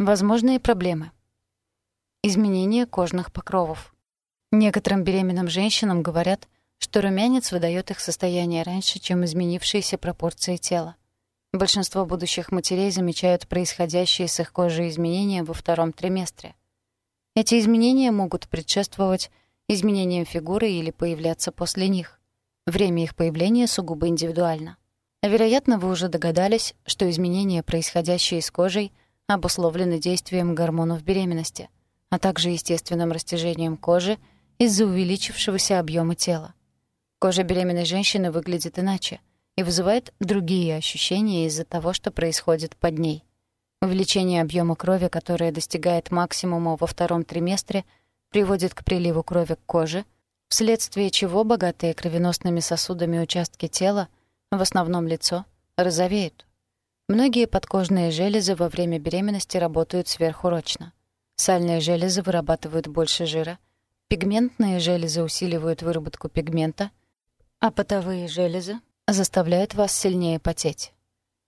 Возможные проблемы. Изменение кожных покровов. Некоторым беременным женщинам говорят, что румянец выдает их состояние раньше, чем изменившиеся пропорции тела. Большинство будущих матерей замечают происходящие с их кожей изменения во втором триместре. Эти изменения могут предшествовать изменениям фигуры или появляться после них. Время их появления сугубо индивидуально. Вероятно, вы уже догадались, что изменения, происходящие с кожей, обусловлены действием гормонов беременности, а также естественным растяжением кожи из-за увеличившегося объема тела. Кожа беременной женщины выглядит иначе и вызывает другие ощущения из-за того, что происходит под ней. Увеличение объема крови, которое достигает максимума во втором триместре, приводит к приливу крови к коже, вследствие чего богатые кровеносными сосудами участки тела — в основном лицо, розовеют. Многие подкожные железы во время беременности работают сверхурочно. Сальные железы вырабатывают больше жира, пигментные железы усиливают выработку пигмента, а потовые железы заставляют вас сильнее потеть.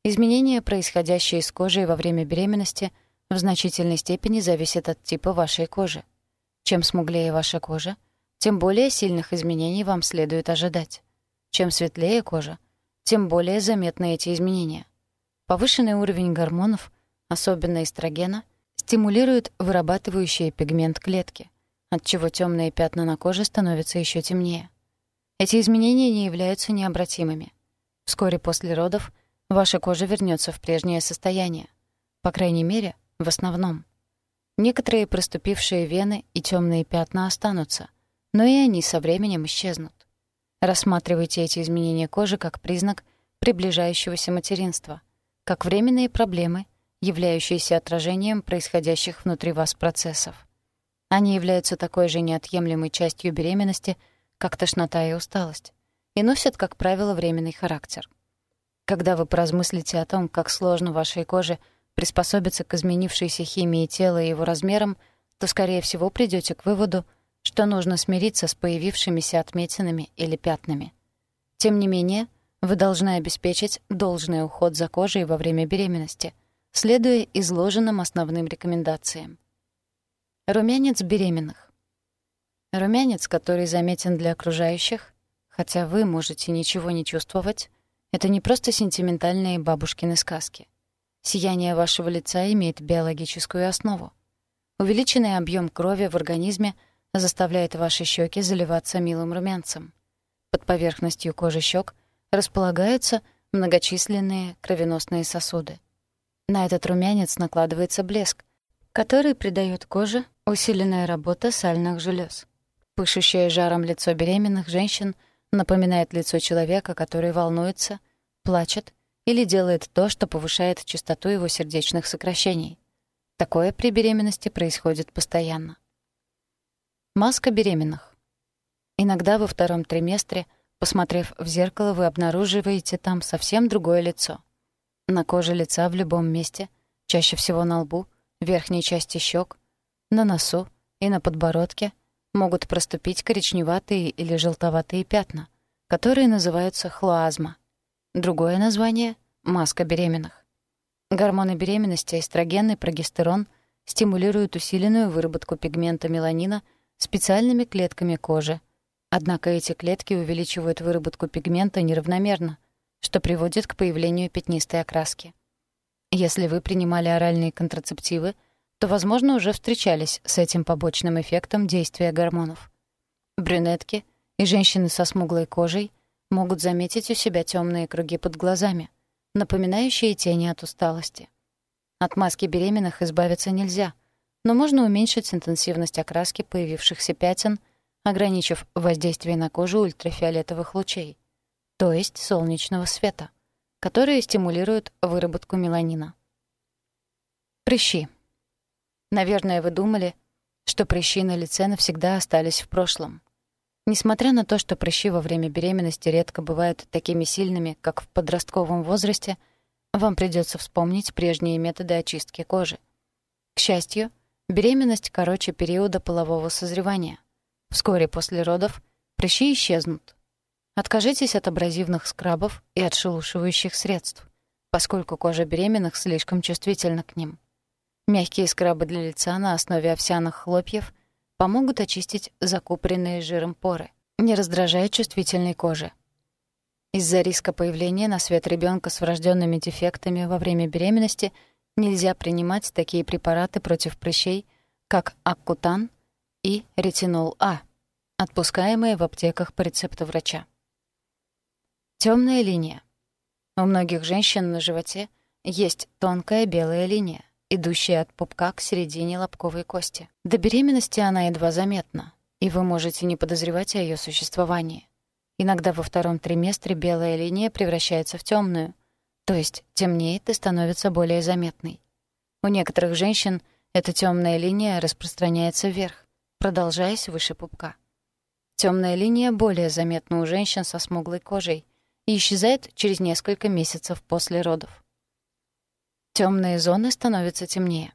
Изменения, происходящие с кожей во время беременности, в значительной степени зависят от типа вашей кожи. Чем смуглее ваша кожа, тем более сильных изменений вам следует ожидать. Чем светлее кожа, тем более заметны эти изменения. Повышенный уровень гормонов, особенно эстрогена, стимулирует вырабатывающие пигмент клетки, отчего темные пятна на коже становятся еще темнее. Эти изменения не являются необратимыми. Вскоре после родов ваша кожа вернется в прежнее состояние, по крайней мере, в основном. Некоторые проступившие вены и темные пятна останутся, но и они со временем исчезнут. Рассматривайте эти изменения кожи как признак приближающегося материнства, как временные проблемы, являющиеся отражением происходящих внутри вас процессов. Они являются такой же неотъемлемой частью беременности, как тошнота и усталость, и носят, как правило, временный характер. Когда вы поразмыслите о том, как сложно вашей коже приспособиться к изменившейся химии тела и его размерам, то, скорее всего, придете к выводу, что нужно смириться с появившимися отметинами или пятнами. Тем не менее, вы должны обеспечить должный уход за кожей во время беременности, следуя изложенным основным рекомендациям. Румянец беременных. Румянец, который заметен для окружающих, хотя вы можете ничего не чувствовать, это не просто сентиментальные бабушкины сказки. Сияние вашего лица имеет биологическую основу. Увеличенный объем крови в организме — заставляет ваши щеки заливаться милым румянцем. Под поверхностью кожи щек располагаются многочисленные кровеносные сосуды. На этот румянец накладывается блеск, который придает коже усиленная работа сальных желез. Пышущее жаром лицо беременных женщин напоминает лицо человека, который волнуется, плачет или делает то, что повышает частоту его сердечных сокращений. Такое при беременности происходит постоянно. Маска беременных. Иногда во втором триместре, посмотрев в зеркало, вы обнаруживаете там совсем другое лицо. На коже лица в любом месте, чаще всего на лбу, верхней части щек, на носу и на подбородке могут проступить коричневатые или желтоватые пятна, которые называются хлоазма. Другое название — маска беременных. Гормоны беременности, эстроген и прогестерон стимулируют усиленную выработку пигмента меланина — специальными клетками кожи. Однако эти клетки увеличивают выработку пигмента неравномерно, что приводит к появлению пятнистой окраски. Если вы принимали оральные контрацептивы, то, возможно, уже встречались с этим побочным эффектом действия гормонов. Брюнетки и женщины со смуглой кожей могут заметить у себя темные круги под глазами, напоминающие тени от усталости. От маски беременных избавиться нельзя — но можно уменьшить интенсивность окраски появившихся пятен, ограничив воздействие на кожу ультрафиолетовых лучей, то есть солнечного света, которые стимулируют выработку меланина. Прыщи. Наверное, вы думали, что прыщи на лице навсегда остались в прошлом. Несмотря на то, что прыщи во время беременности редко бывают такими сильными, как в подростковом возрасте, вам придется вспомнить прежние методы очистки кожи. К счастью, Беременность короче периода полового созревания. Вскоре после родов прыщи исчезнут. Откажитесь от абразивных скрабов и отшелушивающих средств, поскольку кожа беременных слишком чувствительна к ним. Мягкие скрабы для лица на основе овсяных хлопьев помогут очистить закупоренные жиром поры, не раздражая чувствительной кожи. Из-за риска появления на свет ребенка с врожденными дефектами во время беременности нельзя принимать такие препараты против прыщей, как Аккутан и ретинол-А, отпускаемые в аптеках по рецепту врача. Темная линия. У многих женщин на животе есть тонкая белая линия, идущая от пупка к середине лобковой кости. До беременности она едва заметна, и вы можете не подозревать о ее существовании. Иногда во втором триместре белая линия превращается в темную, то есть темнеет и становится более заметной. У некоторых женщин эта темная линия распространяется вверх, продолжаясь выше пупка. Темная линия более заметна у женщин со смуглой кожей и исчезает через несколько месяцев после родов. Темные зоны становятся темнее.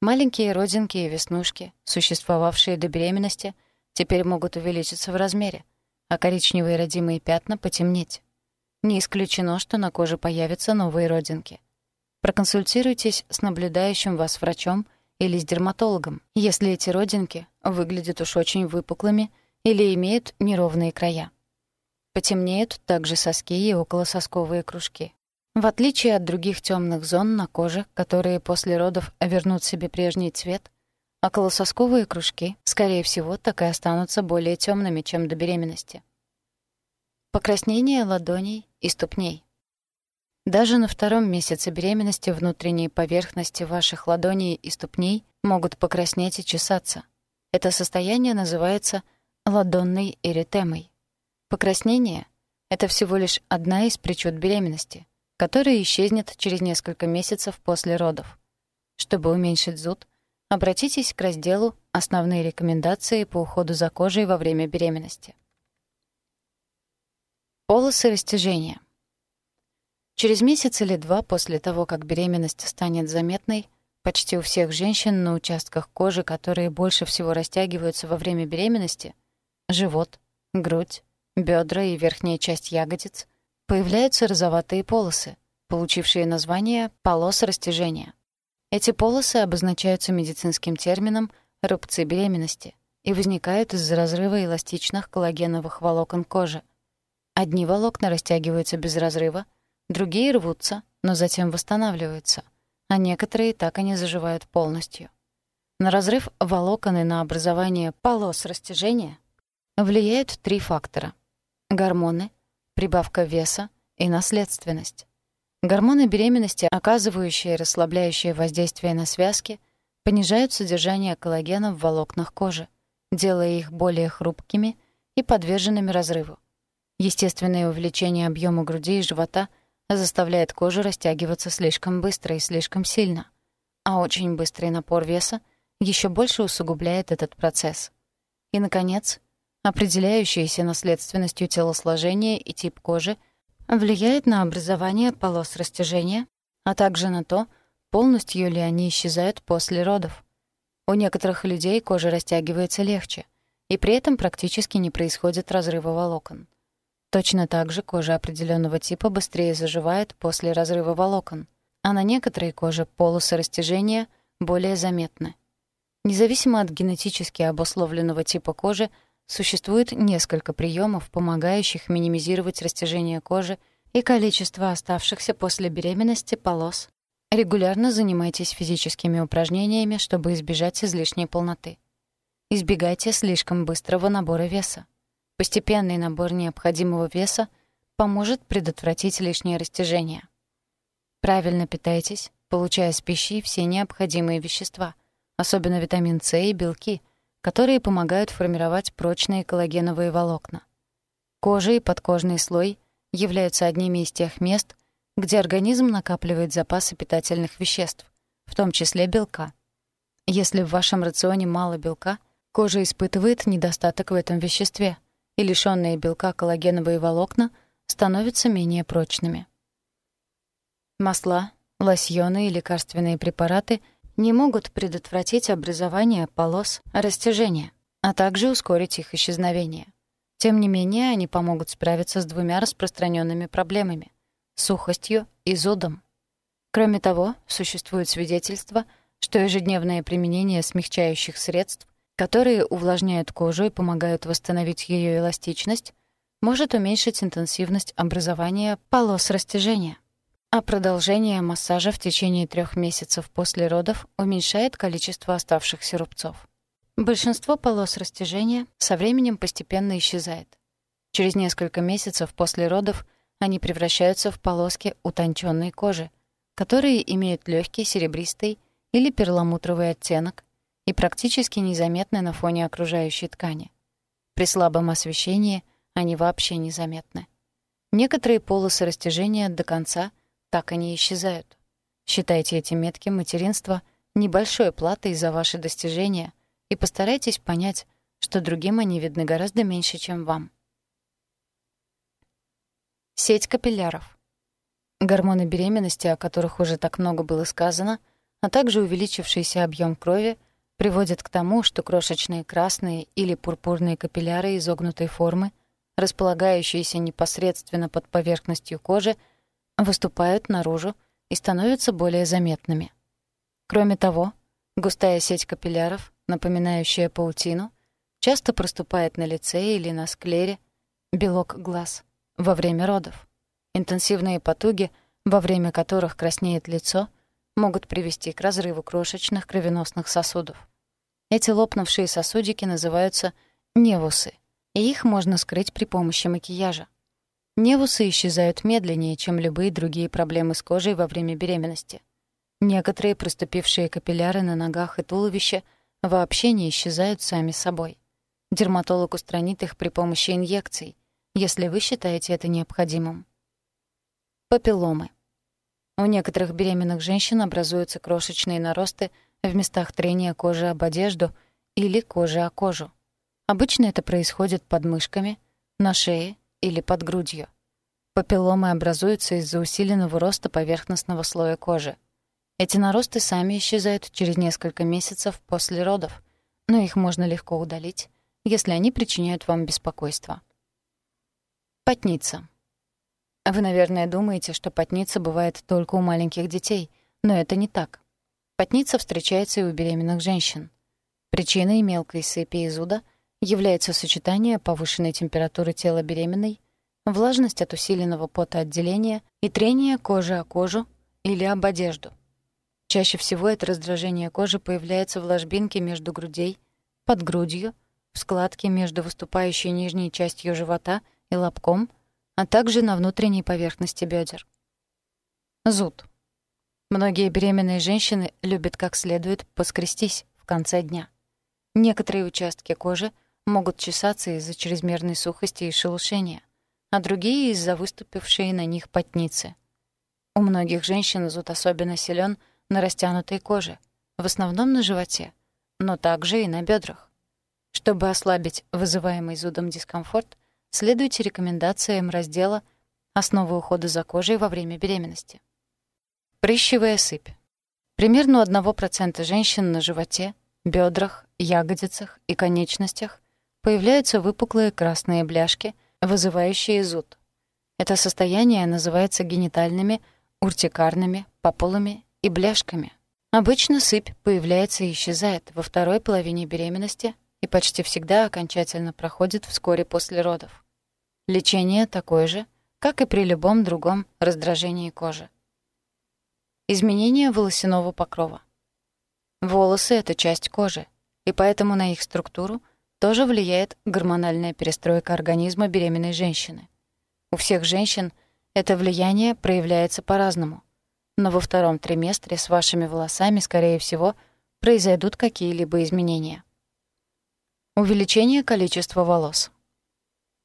Маленькие родинки и веснушки, существовавшие до беременности, теперь могут увеличиться в размере, а коричневые родимые пятна потемнеть. Не исключено, что на коже появятся новые родинки. Проконсультируйтесь с наблюдающим вас врачом или с дерматологом, если эти родинки выглядят уж очень выпуклыми или имеют неровные края. Потемнеют также соски и околососковые кружки. В отличие от других темных зон на коже, которые после родов вернут себе прежний цвет, околососковые кружки, скорее всего, так и останутся более темными, чем до беременности. Покраснение ладоней и ступней. Даже на втором месяце беременности внутренние поверхности ваших ладоней и ступней могут покраснеть и чесаться. Это состояние называется ладонной эритемой. Покраснение — это всего лишь одна из причуд беременности, которая исчезнет через несколько месяцев после родов. Чтобы уменьшить зуд, обратитесь к разделу «Основные рекомендации по уходу за кожей во время беременности». Полосы растяжения. Через месяц или два после того, как беременность станет заметной, почти у всех женщин на участках кожи, которые больше всего растягиваются во время беременности — живот, грудь, бедра и верхняя часть ягодиц, появляются розоватые полосы, получившие название полос растяжения. Эти полосы обозначаются медицинским термином «рубцы беременности» и возникают из-за разрыва эластичных коллагеновых волокон кожи. Одни волокна растягиваются без разрыва, другие рвутся, но затем восстанавливаются, а некоторые так и не заживают полностью. На разрыв волокон и на образование полос растяжения влияют три фактора — гормоны, прибавка веса и наследственность. Гормоны беременности, оказывающие расслабляющее воздействие на связки, понижают содержание коллагена в волокнах кожи, делая их более хрупкими и подверженными разрыву. Естественное увеличение объема груди и живота заставляет кожу растягиваться слишком быстро и слишком сильно, а очень быстрый напор веса еще больше усугубляет этот процесс. И, наконец, определяющееся наследственностью телосложения и тип кожи, влияет на образование полос растяжения, а также на то, полностью ли они исчезают после родов. У некоторых людей кожа растягивается легче, и при этом практически не происходит разрыва волокон. Точно так же кожа определенного типа быстрее заживает после разрыва волокон, а на некоторой коже полосы растяжения более заметны. Независимо от генетически обусловленного типа кожи, Существует несколько приемов, помогающих минимизировать растяжение кожи и количество оставшихся после беременности полос. Регулярно занимайтесь физическими упражнениями, чтобы избежать излишней полноты. Избегайте слишком быстрого набора веса. Постепенный набор необходимого веса поможет предотвратить лишнее растяжение. Правильно питайтесь, получая с пищей все необходимые вещества, особенно витамин С и белки — которые помогают формировать прочные коллагеновые волокна. Кожа и подкожный слой являются одними из тех мест, где организм накапливает запасы питательных веществ, в том числе белка. Если в вашем рационе мало белка, кожа испытывает недостаток в этом веществе, и лишённые белка коллагеновые волокна становятся менее прочными. Масла, лосьоны и лекарственные препараты не могут предотвратить образование полос растяжения, а также ускорить их исчезновение. Тем не менее, они помогут справиться с двумя распространенными проблемами — сухостью и зудом. Кроме того, существуют свидетельства, что ежедневное применение смягчающих средств, которые увлажняют кожу и помогают восстановить ее эластичность, может уменьшить интенсивность образования полос растяжения. А продолжение массажа в течение трех месяцев после родов уменьшает количество оставшихся рубцов. Большинство полос растяжения со временем постепенно исчезает. Через несколько месяцев после родов они превращаются в полоски утонченной кожи, которые имеют легкий серебристый или перламутровый оттенок и практически незаметны на фоне окружающей ткани. При слабом освещении они вообще незаметны. Некоторые полосы растяжения до конца так и не исчезают. Считайте эти метки материнства небольшой платой за ваши достижения и постарайтесь понять, что другим они видны гораздо меньше, чем вам. Сеть капилляров. Гормоны беременности, о которых уже так много было сказано, а также увеличившийся объем крови приводят к тому, что крошечные красные или пурпурные капилляры изогнутой формы, располагающиеся непосредственно под поверхностью кожи, выступают наружу и становятся более заметными. Кроме того, густая сеть капилляров, напоминающая паутину, часто проступает на лице или на склере, белок глаз, во время родов. Интенсивные потуги, во время которых краснеет лицо, могут привести к разрыву крошечных кровеносных сосудов. Эти лопнувшие сосудики называются невусы, и их можно скрыть при помощи макияжа. Невусы исчезают медленнее, чем любые другие проблемы с кожей во время беременности. Некоторые проступившие капилляры на ногах и туловище вообще не исчезают сами собой. Дерматолог устранит их при помощи инъекций, если вы считаете это необходимым. Папилломы. У некоторых беременных женщин образуются крошечные наросты в местах трения кожи об одежду или кожи о кожу. Обычно это происходит под мышками, на шее или под грудью. Папилломы образуются из-за усиленного роста поверхностного слоя кожи. Эти наросты сами исчезают через несколько месяцев после родов, но их можно легко удалить, если они причиняют вам беспокойство. Потница. Вы, наверное, думаете, что потница бывает только у маленьких детей, но это не так. Потница встречается и у беременных женщин. Причиной мелкой сыпи и зуда является сочетание повышенной температуры тела беременной, влажность от усиленного потоотделения и трение кожи о кожу или об одежду. Чаще всего это раздражение кожи появляется в ложбинке между грудей, под грудью, в складке между выступающей нижней частью живота и лобком, а также на внутренней поверхности бедер. Зуд. Многие беременные женщины любят как следует поскрестись в конце дня. Некоторые участки кожи могут чесаться из-за чрезмерной сухости и шелушения, а другие — из-за выступившей на них потницы. У многих женщин зуд особенно силен на растянутой коже, в основном на животе, но также и на бедрах. Чтобы ослабить вызываемый зудом дискомфорт, следуйте рекомендациям раздела «Основы ухода за кожей во время беременности». Прыщевая сыпь. Примерно у 1% женщин на животе, бедрах, ягодицах и конечностях появляются выпуклые красные бляшки, вызывающие зуд. Это состояние называется генитальными, уртикарными, папулами и бляшками. Обычно сыпь появляется и исчезает во второй половине беременности и почти всегда окончательно проходит вскоре после родов. Лечение такое же, как и при любом другом раздражении кожи. Изменение волосяного покрова. Волосы — это часть кожи, и поэтому на их структуру — тоже влияет гормональная перестройка организма беременной женщины. У всех женщин это влияние проявляется по-разному. Но во втором триместре с вашими волосами, скорее всего, произойдут какие-либо изменения. Увеличение количества волос.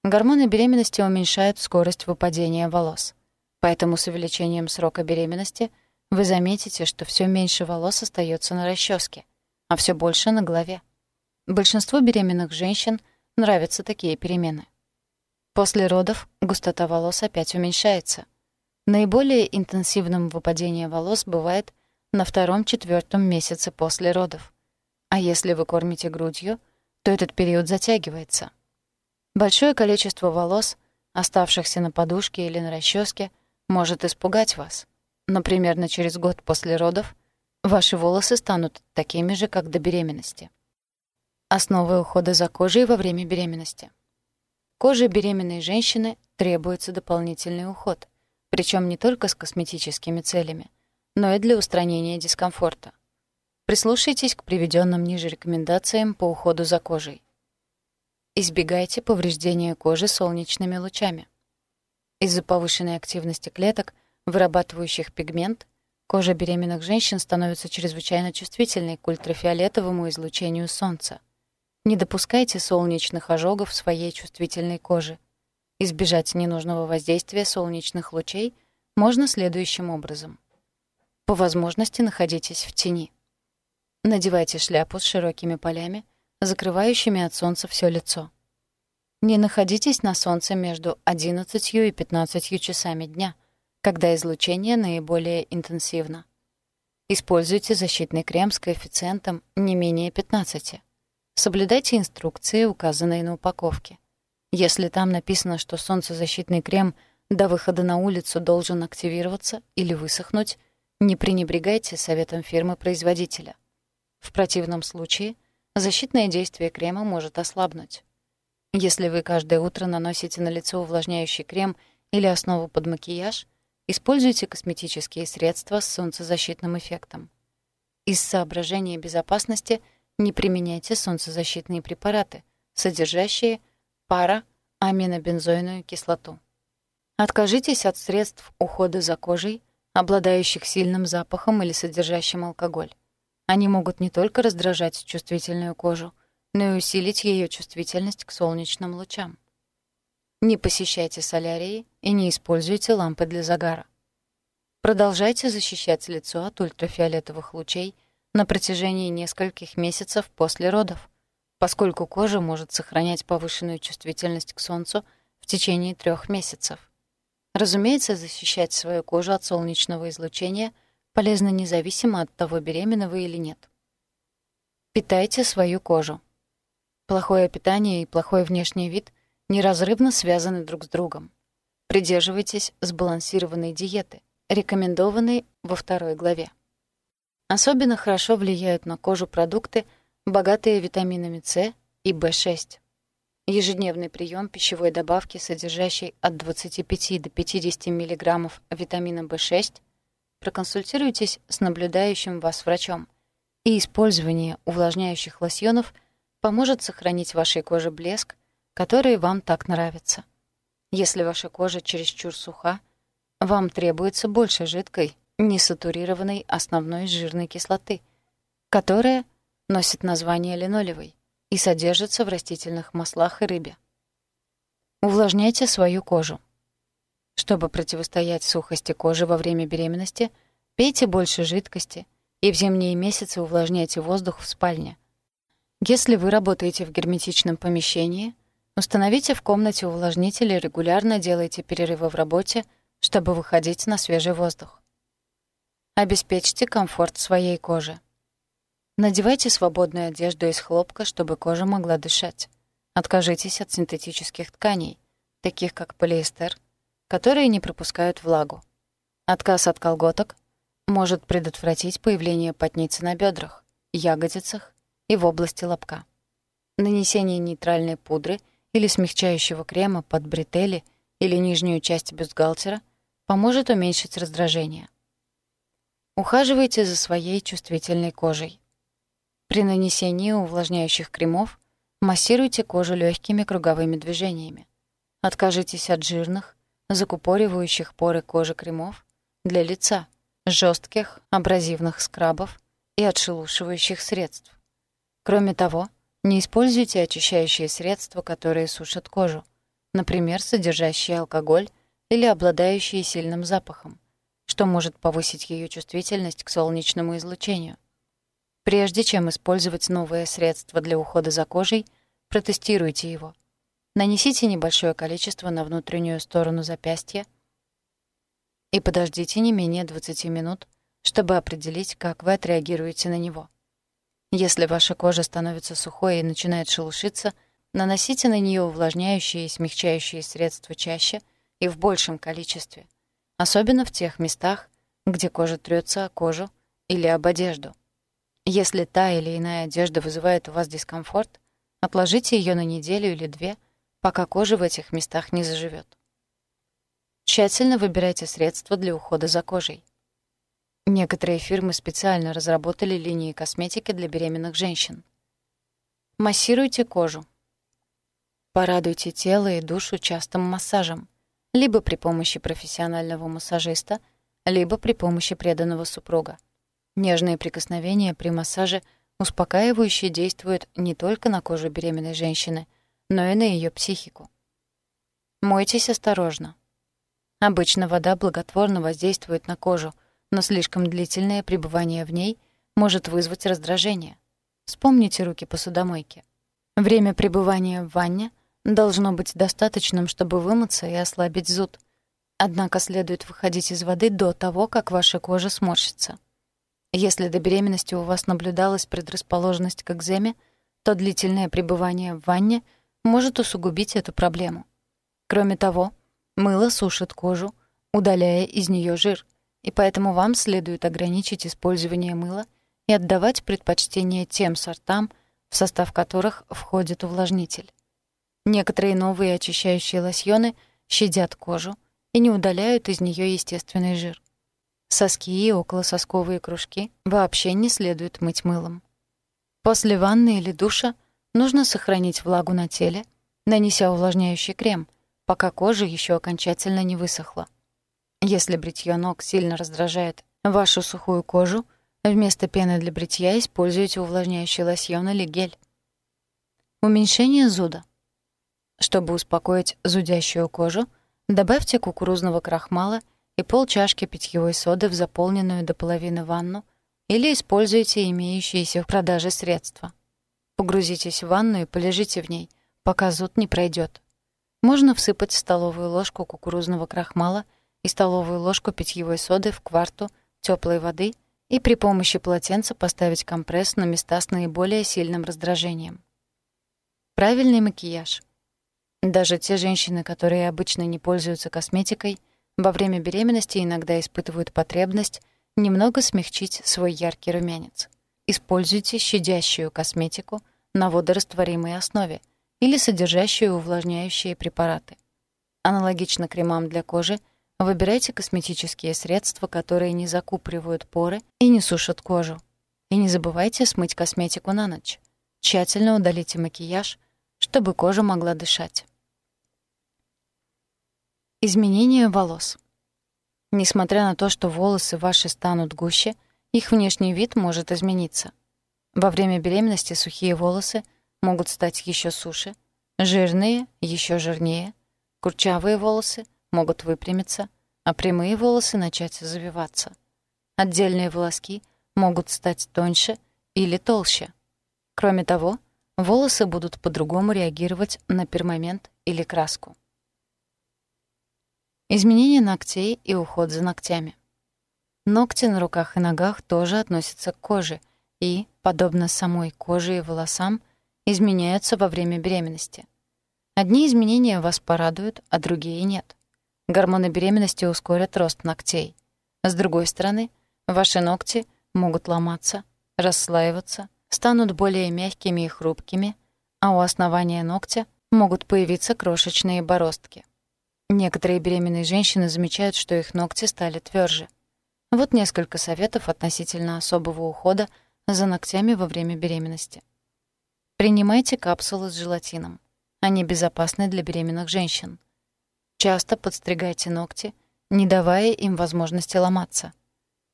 Гормоны беременности уменьшают скорость выпадения волос. Поэтому с увеличением срока беременности вы заметите, что все меньше волос остается на расческе, а все больше на голове. Большинству беременных женщин нравятся такие перемены. После родов густота волос опять уменьшается. Наиболее интенсивным выпадение волос бывает на втором-четвертом месяце после родов. А если вы кормите грудью, то этот период затягивается. Большое количество волос, оставшихся на подушке или на расческе, может испугать вас. Но примерно через год после родов ваши волосы станут такими же, как до беременности. Основы ухода за кожей во время беременности. Коже беременной женщины требуется дополнительный уход, причем не только с косметическими целями, но и для устранения дискомфорта. Прислушайтесь к приведенным ниже рекомендациям по уходу за кожей. Избегайте повреждения кожи солнечными лучами. Из-за повышенной активности клеток, вырабатывающих пигмент, кожа беременных женщин становится чрезвычайно чувствительной к ультрафиолетовому излучению солнца. Не допускайте солнечных ожогов своей чувствительной коже. Избежать ненужного воздействия солнечных лучей можно следующим образом. По возможности находитесь в тени. Надевайте шляпу с широкими полями, закрывающими от солнца все лицо. Не находитесь на солнце между 11 и 15 часами дня, когда излучение наиболее интенсивно. Используйте защитный крем с коэффициентом не менее 15. Соблюдайте инструкции, указанные на упаковке. Если там написано, что солнцезащитный крем до выхода на улицу должен активироваться или высохнуть, не пренебрегайте советом фирмы-производителя — в противном случае защитное действие крема может ослабнуть. Если вы каждое утро наносите на лицо увлажняющий крем или основу под макияж, используйте косметические средства с солнцезащитным эффектом. Из соображения безопасности не применяйте солнцезащитные препараты, содержащие пара-аминобензойную кислоту. Откажитесь от средств ухода за кожей, обладающих сильным запахом или содержащим алкоголь. Они могут не только раздражать чувствительную кожу, но и усилить ее чувствительность к солнечным лучам. Не посещайте солярии и не используйте лампы для загара. Продолжайте защищать лицо от ультрафиолетовых лучей на протяжении нескольких месяцев после родов, поскольку кожа может сохранять повышенную чувствительность к солнцу в течение трех месяцев. Разумеется, защищать свою кожу от солнечного излучения – полезно независимо от того, беременна вы или нет. Питайте свою кожу. Плохое питание и плохой внешний вид неразрывно связаны друг с другом. Придерживайтесь сбалансированной диеты, рекомендованной во второй главе. Особенно хорошо влияют на кожу продукты, богатые витаминами С и В6. Ежедневный прием пищевой добавки, содержащей от 25 до 50 мг витамина В6, проконсультируйтесь с наблюдающим вас врачом. И использование увлажняющих лосьонов поможет сохранить вашей коже блеск, который вам так нравится. Если ваша кожа чересчур суха, вам требуется больше жидкой, несатурированной основной жирной кислоты, которая носит название линолевой и содержится в растительных маслах и рыбе. Увлажняйте свою кожу. Чтобы противостоять сухости кожи во время беременности, пейте больше жидкости и в зимние месяцы увлажняйте воздух в спальне. Если вы работаете в герметичном помещении, установите в комнате увлажнитель и регулярно делайте перерывы в работе, чтобы выходить на свежий воздух. Обеспечьте комфорт своей кожи. Надевайте свободную одежду из хлопка, чтобы кожа могла дышать. Откажитесь от синтетических тканей, таких как полиэстер, которые не пропускают влагу. Отказ от колготок может предотвратить появление потницы на бедрах, ягодицах и в области лобка. Нанесение нейтральной пудры или смягчающего крема под бретели или нижнюю часть бюстгальтера поможет уменьшить раздражение. Ухаживайте за своей чувствительной кожей. При нанесении увлажняющих кремов массируйте кожу легкими круговыми движениями. Откажитесь от жирных, закупоривающих поры кожи кремов для лица, жестких абразивных скрабов и отшелушивающих средств. Кроме того, не используйте очищающие средства, которые сушат кожу, например, содержащие алкоголь или обладающие сильным запахом, что может повысить ее чувствительность к солнечному излучению. Прежде чем использовать новое средство для ухода за кожей, протестируйте его — Нанесите небольшое количество на внутреннюю сторону запястья и подождите не менее 20 минут, чтобы определить, как вы отреагируете на него. Если ваша кожа становится сухой и начинает шелушиться, наносите на нее увлажняющие и смягчающие средства чаще и в большем количестве, особенно в тех местах, где кожа трется о кожу или об одежду. Если та или иная одежда вызывает у вас дискомфорт, отложите ее на неделю или две, пока кожа в этих местах не заживет. Тщательно выбирайте средства для ухода за кожей. Некоторые фирмы специально разработали линии косметики для беременных женщин. Массируйте кожу. Порадуйте тело и душу частым массажем, либо при помощи профессионального массажиста, либо при помощи преданного супруга. Нежные прикосновения при массаже успокаивающе действуют не только на кожу беременной женщины, но и на ее психику. Мойтесь осторожно. Обычно вода благотворно воздействует на кожу, но слишком длительное пребывание в ней может вызвать раздражение. Вспомните руки посудомойки. Время пребывания в ванне должно быть достаточным, чтобы вымыться и ослабить зуд. Однако следует выходить из воды до того, как ваша кожа сморщится. Если до беременности у вас наблюдалась предрасположенность к экземе, то длительное пребывание в ванне может усугубить эту проблему. Кроме того, мыло сушит кожу, удаляя из нее жир, и поэтому вам следует ограничить использование мыла и отдавать предпочтение тем сортам, в состав которых входит увлажнитель. Некоторые новые очищающие лосьоны щадят кожу и не удаляют из нее естественный жир. Соски и околососковые кружки вообще не следует мыть мылом. После ванны или душа нужно сохранить влагу на теле, нанеся увлажняющий крем, пока кожа еще окончательно не высохла. Если бритье ног сильно раздражает вашу сухую кожу, вместо пены для бритья используйте увлажняющий лосьон или гель. Уменьшение зуда. Чтобы успокоить зудящую кожу, добавьте кукурузного крахмала – и полчашки питьевой соды в заполненную до половины ванну или используйте имеющиеся в продаже средства. Погрузитесь в ванну и полежите в ней, пока зуд не пройдет. Можно всыпать столовую ложку кукурузного крахмала и столовую ложку питьевой соды в кварту теплой воды и при помощи полотенца поставить компресс на места с наиболее сильным раздражением. Правильный макияж. Даже те женщины, которые обычно не пользуются косметикой, во время беременности иногда испытывают потребность немного смягчить свой яркий румянец. Используйте щадящую косметику на водорастворимой основе или содержащую увлажняющие препараты. Аналогично кремам для кожи, выбирайте косметические средства, которые не закупоривают поры и не сушат кожу. И не забывайте смыть косметику на ночь. Тщательно удалите макияж, чтобы кожа могла дышать. Изменение волос. Несмотря на то, что волосы ваши станут гуще, их внешний вид может измениться. Во время беременности сухие волосы могут стать еще суше, жирные — еще жирнее, курчавые волосы могут выпрямиться, а прямые волосы начать завиваться. Отдельные волоски могут стать тоньше или толще. Кроме того, волосы будут по-другому реагировать на пермомент или краску. Изменение ногтей и уход за ногтями. Ногти на руках и ногах тоже относятся к коже и, подобно самой коже и волосам, изменяются во время беременности. Одни изменения вас порадуют, а другие нет. Гормоны беременности ускорят рост ногтей. С другой стороны, ваши ногти могут ломаться, расслаиваться, станут более мягкими и хрупкими, а у основания ногтя могут появиться крошечные бороздки. Некоторые беременные женщины замечают, что их ногти стали тверже. Вот несколько советов относительно особого ухода за ногтями во время беременности. Принимайте капсулы с желатином. Они безопасны для беременных женщин. Часто подстригайте ногти, не давая им возможности ломаться.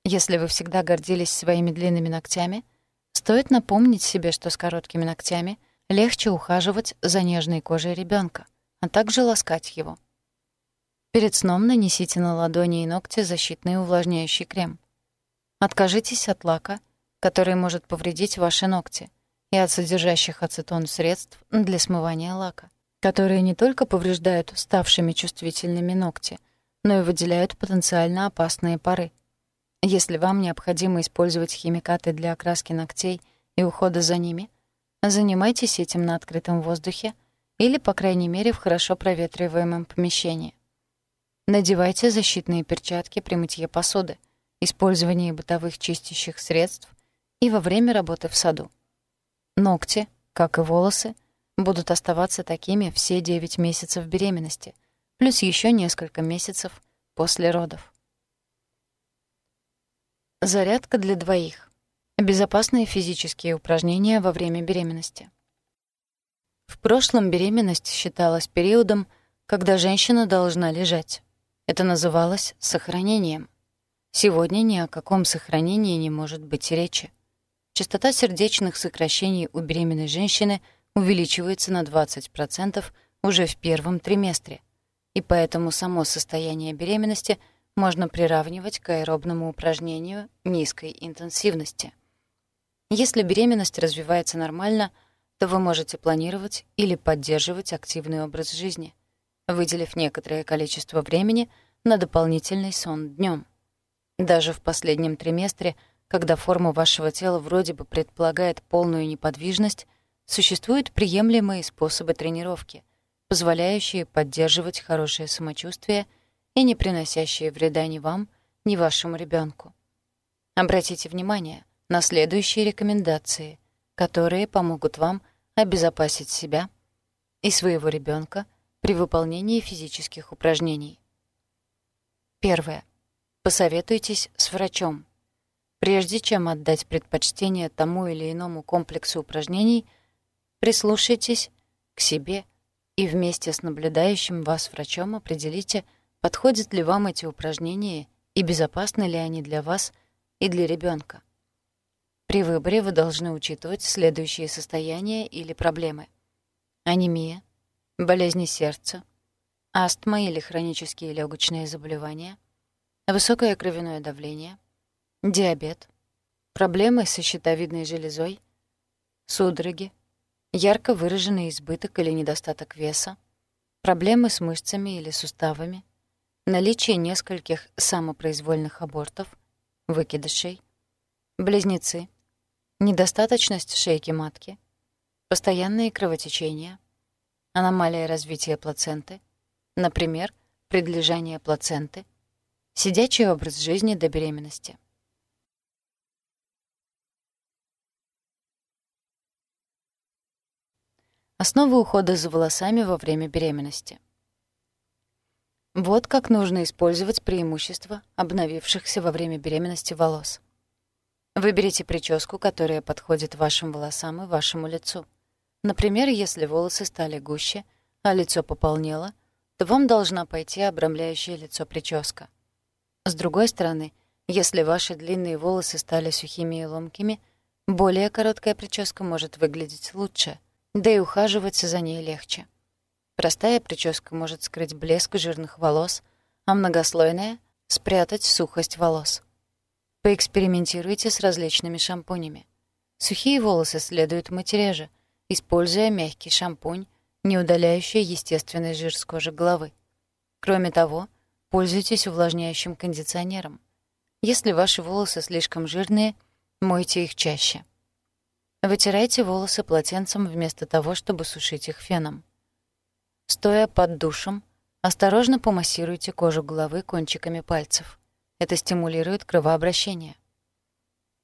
Если вы всегда гордились своими длинными ногтями, стоит напомнить себе, что с короткими ногтями легче ухаживать за нежной кожей ребенка, а также ласкать его. Перед сном нанесите на ладони и ногти защитный увлажняющий крем. Откажитесь от лака, который может повредить ваши ногти, и от содержащих ацетон средств для смывания лака, которые не только повреждают ставшими чувствительными ногти, но и выделяют потенциально опасные пары. Если вам необходимо использовать химикаты для окраски ногтей и ухода за ними, занимайтесь этим на открытом воздухе или, по крайней мере, в хорошо проветриваемом помещении. Надевайте защитные перчатки при мытье посуды использовании бытовых чистящих средств и во время работы в саду. Ногти, как и волосы, будут оставаться такими все 9 месяцев беременности, плюс еще несколько месяцев после родов. Зарядка для двоих. Безопасные физические упражнения во время беременности. В прошлом беременность считалась периодом, когда женщина должна лежать. Это называлось сохранением. Сегодня ни о каком сохранении не может быть речи. Частота сердечных сокращений у беременной женщины увеличивается на 20% уже в первом триместре, и поэтому само состояние беременности можно приравнивать к аэробному упражнению низкой интенсивности. Если беременность развивается нормально, то вы можете планировать или поддерживать активный образ жизни, выделив некоторое количество времени на дополнительный сон днем. Даже в последнем триместре, когда форма вашего тела вроде бы предполагает полную неподвижность, существуют приемлемые способы тренировки, позволяющие поддерживать хорошее самочувствие и не приносящие вреда ни вам, ни вашему ребенку. Обратите внимание на следующие рекомендации, которые помогут вам обезопасить себя и своего ребенка при выполнении физических упражнений. Первое. Посоветуйтесь с врачом. Прежде чем отдать предпочтение тому или иному комплексу упражнений, прислушайтесь к себе и вместе с наблюдающим вас врачом определите, подходят ли вам эти упражнения и безопасны ли они для вас и для ребенка. При выборе вы должны учитывать следующие состояния или проблемы. Анемия, болезни сердца, астма или хронические легочные заболевания, высокое кровяное давление, диабет, проблемы со щитовидной железой, судороги, ярко выраженный избыток или недостаток веса, проблемы с мышцами или суставами, наличие нескольких самопроизвольных абортов, выкидышей, близнецы, недостаточность шейки матки, постоянные кровотечения, аномалия развития плаценты, например, предлежание плаценты, Сидячий образ жизни до беременности. Основы ухода за волосами во время беременности. Вот как нужно использовать преимущества обновившихся во время беременности волос. Выберите прическу, которая подходит вашим волосам и вашему лицу. Например, если волосы стали гуще, а лицо пополнело, то вам должна пойти обрамляющая лицо прическа. С другой стороны, если ваши длинные волосы стали сухими и ломкими, более короткая прическа может выглядеть лучше, да и ухаживать за ней легче. Простая прическа может скрыть блеск жирных волос, а многослойная — спрятать сухость волос. Поэкспериментируйте с различными шампунями. Сухие волосы следует мыть реже, используя мягкий шампунь, не удаляющий естественный жир с кожи головы. Кроме того, Пользуйтесь увлажняющим кондиционером. Если ваши волосы слишком жирные, мойте их чаще. Вытирайте волосы полотенцем вместо того, чтобы сушить их феном. Стоя под душем, осторожно помассируйте кожу головы кончиками пальцев. Это стимулирует кровообращение.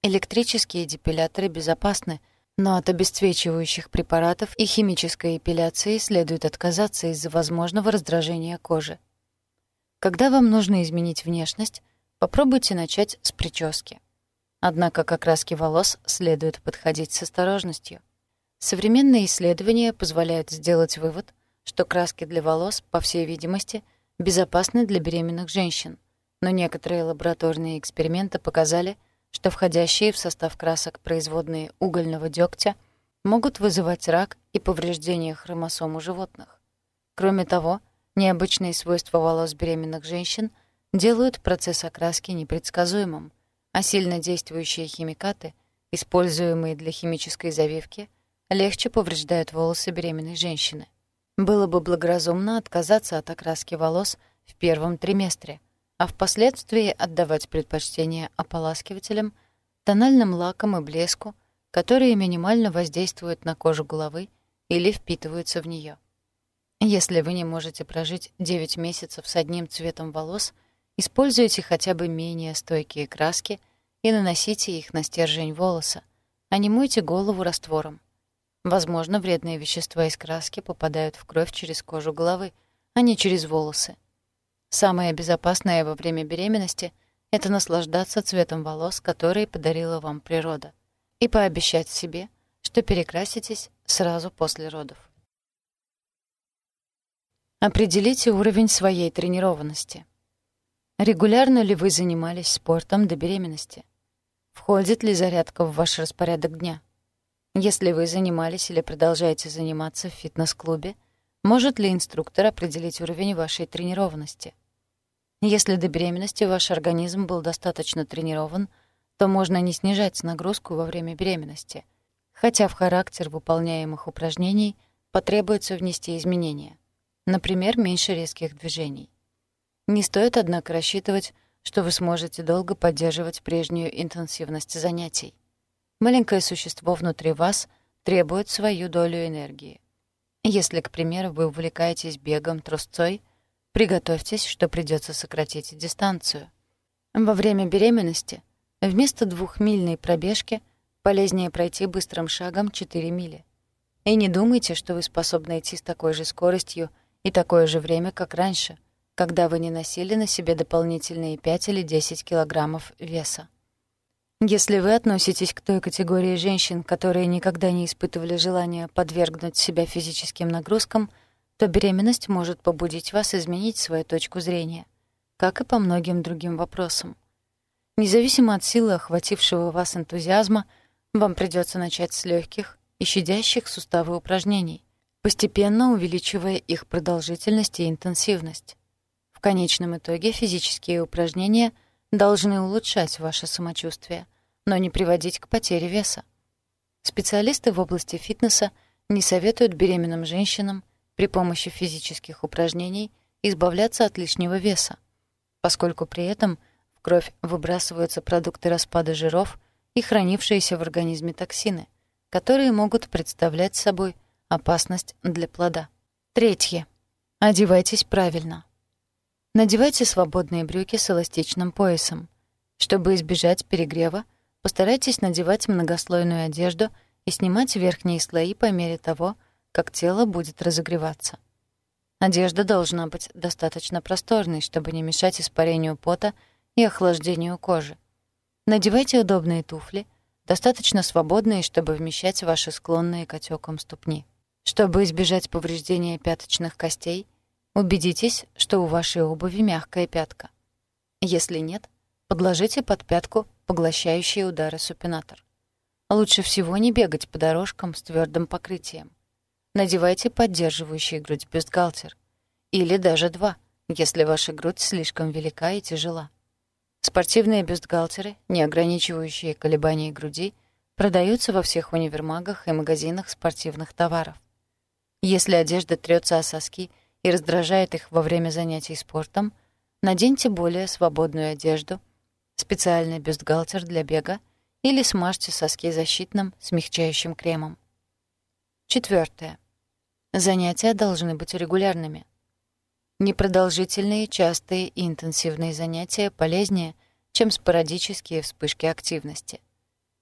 Электрические депиляторы безопасны, но от обесцвечивающих препаратов и химической эпиляции следует отказаться из-за возможного раздражения кожи. Когда вам нужно изменить внешность, попробуйте начать с прически. Однако к окраске волос следует подходить с осторожностью. Современные исследования позволяют сделать вывод, что краски для волос, по всей видимости, безопасны для беременных женщин, но некоторые лабораторные эксперименты показали, что входящие в состав красок производные угольного дегтя могут вызывать рак и повреждения хромосом у животных. Кроме того, Необычные свойства волос беременных женщин делают процесс окраски непредсказуемым, а сильно действующие химикаты, используемые для химической завивки, легче повреждают волосы беременной женщины. Было бы благоразумно отказаться от окраски волос в первом триместре, а впоследствии отдавать предпочтение ополаскивателям, тональным лакам и блеску, которые минимально воздействуют на кожу головы или впитываются в нее. Если вы не можете прожить 9 месяцев с одним цветом волос, Используйте хотя бы менее стойкие краски и наносите их на стержень волоса, а не мойте голову раствором. Возможно, вредные вещества из краски попадают в кровь через кожу головы, а не через волосы. Самое безопасное во время беременности — это наслаждаться цветом волос, который подарила вам природа, и пообещать себе, что перекраситесь сразу после родов. Определите уровень своей тренированности. Регулярно ли вы занимались спортом до беременности? Входит ли зарядка в ваш распорядок дня? Если вы занимались или продолжаете заниматься в фитнес-клубе, может ли инструктор определить уровень вашей тренированности? Если до беременности ваш организм был достаточно тренирован, то можно не снижать нагрузку во время беременности, хотя в характер выполняемых упражнений потребуется внести изменения. Например, меньше резких движений. Не стоит, однако, рассчитывать, что вы сможете долго поддерживать прежнюю интенсивность занятий маленькое существо внутри вас требует свою долю энергии. Если, к примеру, вы увлекаетесь бегом трусцой, приготовьтесь, что придется сократить дистанцию. Во время беременности вместо двухмильной пробежки полезнее пройти быстрым шагом 4 мили. И не думайте, что вы способны идти с такой же скоростью и такое же время, как раньше, когда вы не носили на себе дополнительные 5 или 10 килограммов веса. Если вы относитесь к той категории женщин, которые никогда не испытывали желания подвергнуть себя физическим нагрузкам, то беременность может побудить вас изменить свою точку зрения, как и по многим другим вопросам. Независимо от силы охватившего вас энтузиазма, вам придется начать с легких и щадящих суставы упражнений, постепенно увеличивая их продолжительность и интенсивность. В конечном итоге физические упражнения — должны улучшать ваше самочувствие, но не приводить к потере веса. Специалисты в области фитнеса не советуют беременным женщинам при помощи физических упражнений избавляться от лишнего веса, поскольку при этом в кровь выбрасываются продукты распада жиров и хранившиеся в организме токсины, которые могут представлять собой опасность для плода. Третье. Одевайтесь правильно. Надевайте свободные брюки с эластичным поясом. Чтобы избежать перегрева, постарайтесь надевать многослойную одежду и снимать верхние слои по мере того, как тело будет разогреваться. Одежда должна быть достаточно просторной, чтобы не мешать испарению пота и охлаждению кожи. Надевайте удобные туфли, достаточно свободные, чтобы вмещать ваши склонные к отёкам ступни. Чтобы избежать повреждения пяточных костей — Убедитесь, что у вашей обуви мягкая пятка. Если нет, подложите под пятку поглощающие удары супинатор. Лучше всего не бегать по дорожкам с твердым покрытием. Надевайте поддерживающий грудь бюстгальтер. Или даже два, если ваша грудь слишком велика и тяжела. Спортивные бюстгальтеры, не ограничивающие колебания груди, продаются во всех универмагах и магазинах спортивных товаров. Если одежда трется о соски и раздражает их во время занятий спортом, наденьте более свободную одежду, специальный бюстгальтер для бега или смажьте соски защитным смягчающим кремом. Четвертое. Занятия должны быть регулярными. Непродолжительные, частые и интенсивные занятия полезнее, чем спорадические вспышки активности.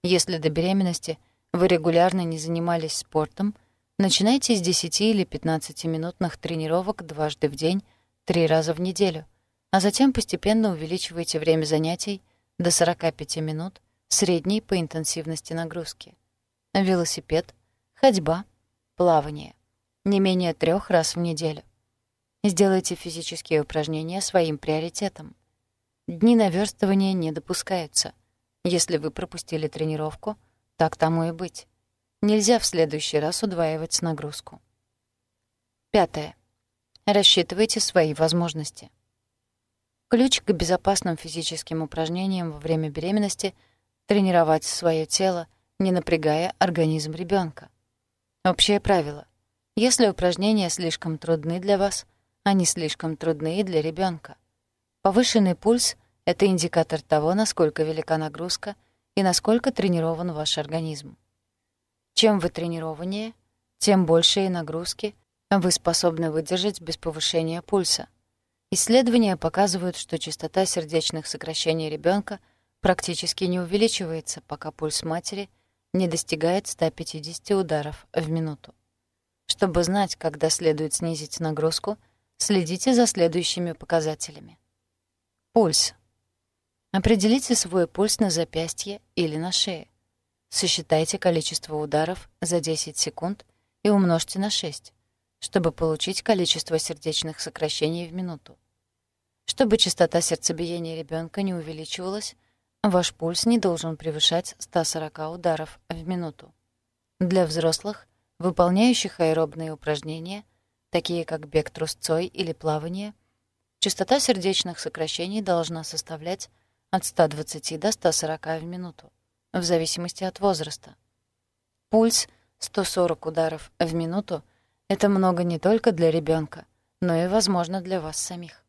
Если до беременности вы регулярно не занимались спортом – Начинайте с 10 или 15-минутных тренировок дважды в день, три раза в неделю, а затем постепенно увеличивайте время занятий до 45 минут средней по интенсивности нагрузки. Велосипед, ходьба, плавание. Не менее трех раз в неделю. Сделайте физические упражнения своим приоритетом. Дни наверстывания не допускаются. Если вы пропустили тренировку, так тому и быть. Нельзя в следующий раз удваивать нагрузку. Пятое. Рассчитывайте свои возможности. Ключ к безопасным физическим упражнениям во время беременности — тренировать свое тело, не напрягая организм ребенка. Общее правило. Если упражнения слишком трудны для вас, они слишком трудны и для ребенка. Повышенный пульс — это индикатор того, насколько велика нагрузка и насколько тренирован ваш организм. Чем вы тренированнее, тем большие нагрузки вы способны выдержать без повышения пульса. Исследования показывают, что частота сердечных сокращений ребенка практически не увеличивается, пока пульс матери не достигает 150 ударов в минуту. Чтобы знать, когда следует снизить нагрузку, следите за следующими показателями. Пульс. Определите свой пульс на запястье или на шее. Сосчитайте количество ударов за 10 секунд и умножьте на 6, чтобы получить количество сердечных сокращений в минуту. Чтобы частота сердцебиения ребенка не увеличивалась, ваш пульс не должен превышать 140 ударов в минуту. Для взрослых, выполняющих аэробные упражнения, такие как бег трусцой или плавание, частота сердечных сокращений должна составлять от 120 до 140 в минуту, в зависимости от возраста. Пульс 140 ударов в минуту — это много не только для ребенка, но и, возможно, для вас самих.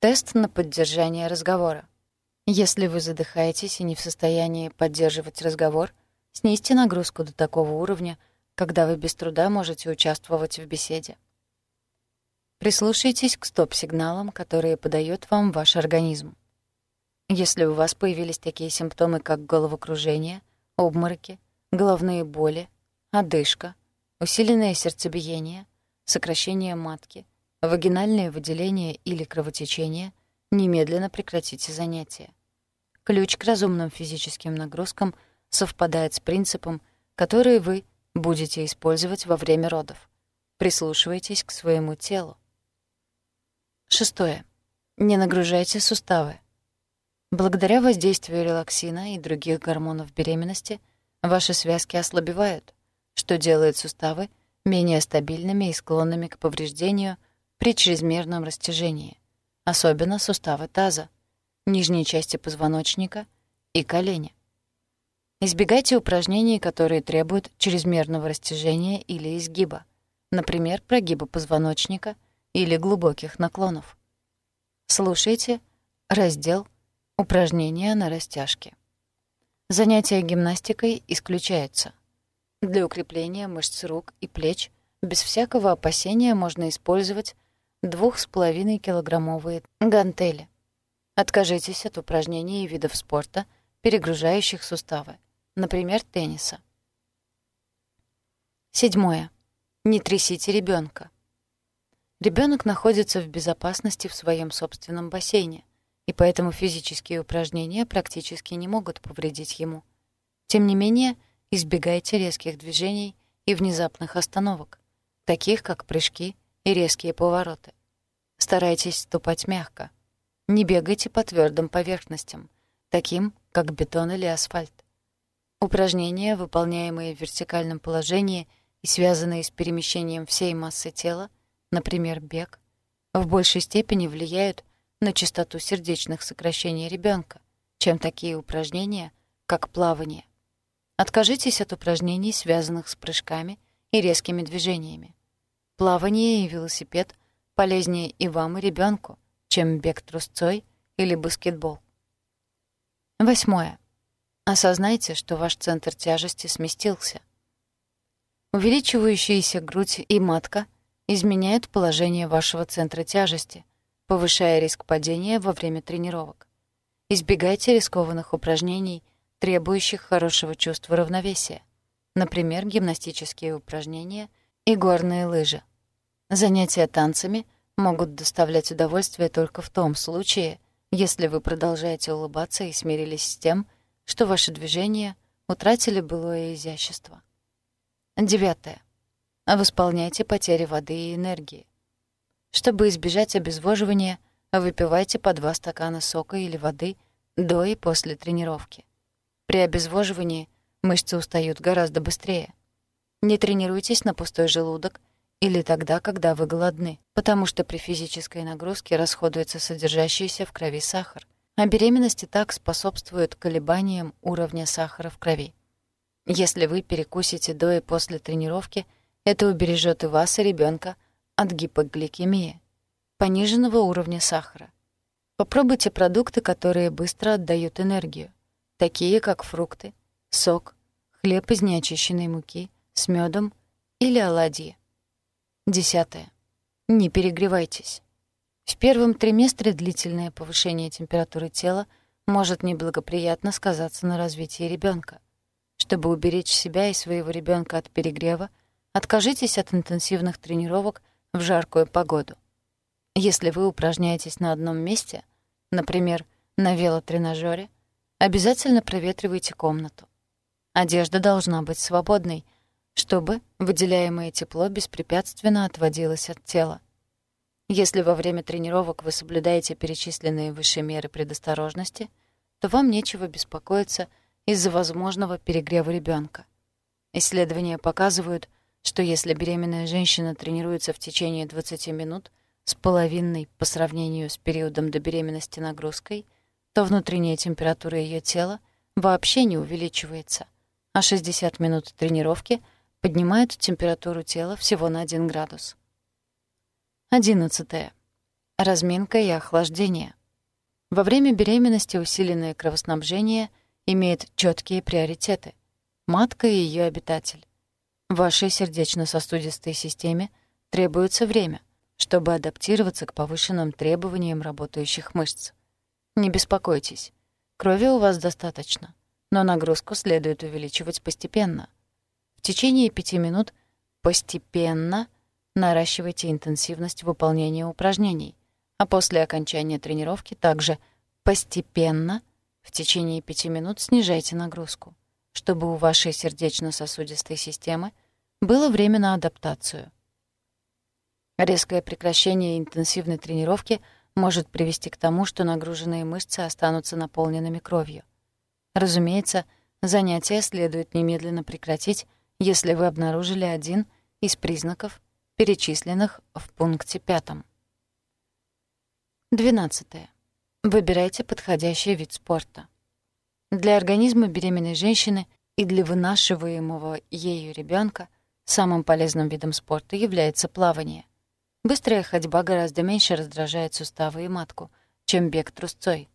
Тест на поддержание разговора. Если вы задыхаетесь и не в состоянии поддерживать разговор, снизьте нагрузку до такого уровня, когда вы без труда можете участвовать в беседе. Прислушайтесь к стоп-сигналам, которые подает вам ваш организм. Если у вас появились такие симптомы, как головокружение, обмороки, головные боли, одышка, усиленное сердцебиение, сокращение матки, вагинальные выделения или кровотечение, немедленно прекратите занятия. Ключ к разумным физическим нагрузкам совпадает с принципом, который вы будете использовать во время родов. Прислушивайтесь к своему телу. Шестое. Не нагружайте суставы. Благодаря воздействию релаксина и других гормонов беременности ваши связки ослабевают, что делает суставы менее стабильными и склонными к повреждению при чрезмерном растяжении, особенно суставы таза, нижней части позвоночника и колени. Избегайте упражнений, которые требуют чрезмерного растяжения или изгиба, например, прогиба позвоночника или глубоких наклонов. Слушайте раздел «Упражнения на растяжке». Занятия гимнастикой исключаются. Для укрепления мышц рук и плеч без всякого опасения можно использовать двух с половиной килограммовые гантели. Откажитесь от упражнений и видов спорта, перегружающих суставы, например, тенниса. Седьмое. Не трясите ребенка. Ребенок находится в безопасности в своем собственном бассейне, и поэтому физические упражнения практически не могут повредить ему. Тем не менее, избегайте резких движений и внезапных остановок, таких как прыжки и резкие повороты. Старайтесь ступать мягко. Не бегайте по твердым поверхностям, таким как бетон или асфальт. Упражнения, выполняемые в вертикальном положении и связанные с перемещением всей массы тела, например, бег, в большей степени влияют на частоту сердечных сокращений ребенка, чем такие упражнения, как плавание. Откажитесь от упражнений, связанных с прыжками и резкими движениями. Плавание и велосипед полезнее и вам, и ребенку, чем бег трусцой или баскетбол. Восьмое. Осознайте, что ваш центр тяжести сместился. Увеличивающаяся грудь и матка изменяют положение вашего центра тяжести, повышая риск падения во время тренировок. Избегайте рискованных упражнений, требующих хорошего чувства равновесия, например, гимнастические упражнения и горные лыжи. Занятия танцами могут доставлять удовольствие только в том случае, если вы продолжаете улыбаться и смирились с тем, что ваши движения утратили былое изящество. Девятое. Восполняйте потери воды и энергии. Чтобы избежать обезвоживания, выпивайте по два стакана сока или воды до и после тренировки. При обезвоживании мышцы устают гораздо быстрее. Не тренируйтесь на пустой желудок или тогда, когда вы голодны, потому что при физической нагрузке расходуется содержащийся в крови сахар, а беременности так способствуют колебаниям уровня сахара в крови. Если вы перекусите до и после тренировки, это убережет и вас, и ребенка от гипогликемии, пониженного уровня сахара. Попробуйте продукты, которые быстро отдают энергию, такие как фрукты, сок, хлеб из неочищенной муки с медом или оладьи. Десятое. Не перегревайтесь. В первом триместре длительное повышение температуры тела может неблагоприятно сказаться на развитии ребенка. Чтобы уберечь себя и своего ребенка от перегрева, откажитесь от интенсивных тренировок в жаркую погоду. Если вы упражняетесь на одном месте, например, на велотренажере, обязательно проветривайте комнату. Одежда должна быть свободной, чтобы выделяемое тепло беспрепятственно отводилось от тела. Если во время тренировок вы соблюдаете перечисленные выше меры предосторожности, то вам нечего беспокоиться из-за возможного перегрева ребенка. Исследования показывают, что если беременная женщина тренируется в течение 20 минут с половинной по сравнению с периодом до беременности нагрузкой, то внутренняя температура ее тела вообще не увеличивается, а 60 минут тренировки поднимают температуру тела всего на 1 градус. 11. Разминка и охлаждение. Во время беременности усиленное кровоснабжение имеет четкие приоритеты. Матка и ее обитатель. Вашей сердечно-сосудистой системе требуется время, чтобы адаптироваться к повышенным требованиям работающих мышц. Не беспокойтесь, крови у вас достаточно, но нагрузку следует увеличивать постепенно. В течение пяти минут постепенно – наращивайте интенсивность выполнения упражнений, а после окончания тренировки также постепенно в течение 5 минут снижайте нагрузку, чтобы у вашей сердечно-сосудистой системы было время на адаптацию. Резкое прекращение интенсивной тренировки может привести к тому, что нагруженные мышцы останутся наполненными кровью. Разумеется, занятия следует немедленно прекратить, если вы обнаружили один из признаков перечисленных в пункте пятом. 12. Выбирайте подходящий вид спорта. Для организма беременной женщины и для вынашиваемого ею ребенка самым полезным видом спорта является плавание. Быстрая ходьба гораздо меньше раздражает суставы и матку, чем бег трусцой.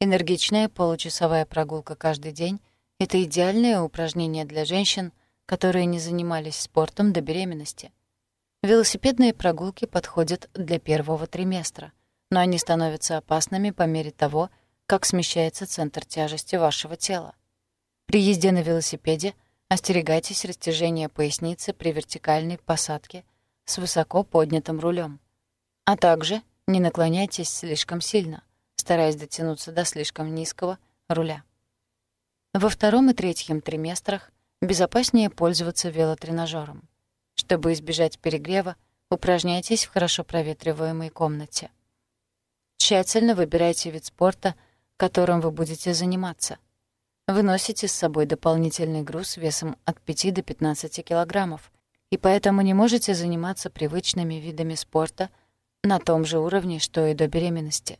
Энергичная получасовая прогулка каждый день — это идеальное упражнение для женщин, которые не занимались спортом до беременности. Велосипедные прогулки подходят для первого триместра, но они становятся опасными по мере того, как смещается центр тяжести вашего тела. При езде на велосипеде остерегайтесь растяжения поясницы при вертикальной посадке с высоко поднятым рулем. А также не наклоняйтесь слишком сильно, стараясь дотянуться до слишком низкого руля. Во втором и третьем триместрах безопаснее пользоваться велотренажером. Чтобы избежать перегрева, упражняйтесь в хорошо проветриваемой комнате. Тщательно выбирайте вид спорта, которым вы будете заниматься. Выносите с собой дополнительный груз весом от 5 до 15 килограммов, и поэтому не можете заниматься привычными видами спорта на том же уровне, что и до беременности.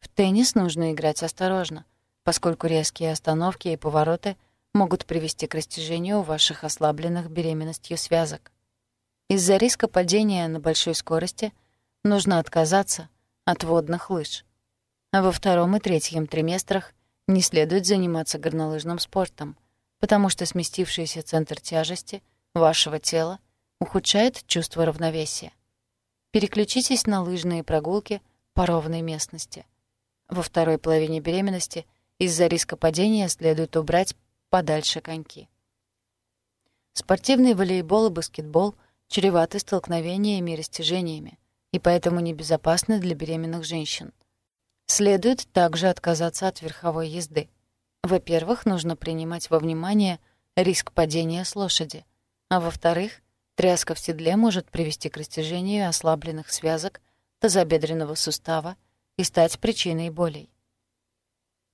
В теннис нужно играть осторожно, поскольку резкие остановки и повороты могут привести к растяжению ваших ослабленных беременностью связок. Из-за риска падения на большой скорости нужно отказаться от водных лыж. А во втором и третьем триместрах не следует заниматься горнолыжным спортом, потому что сместившийся центр тяжести вашего тела ухудшает чувство равновесия. Переключитесь на лыжные прогулки по ровной местности. Во второй половине беременности из-за риска падения следует убрать подальше коньки. Спортивный волейбол и баскетбол — чреваты столкновениями и растяжениями, и поэтому небезопасны для беременных женщин. Следует также отказаться от верховой езды. Во-первых, нужно принимать во внимание риск падения с лошади, а во-вторых, тряска в седле может привести к растяжению ослабленных связок тазобедренного сустава и стать причиной болей.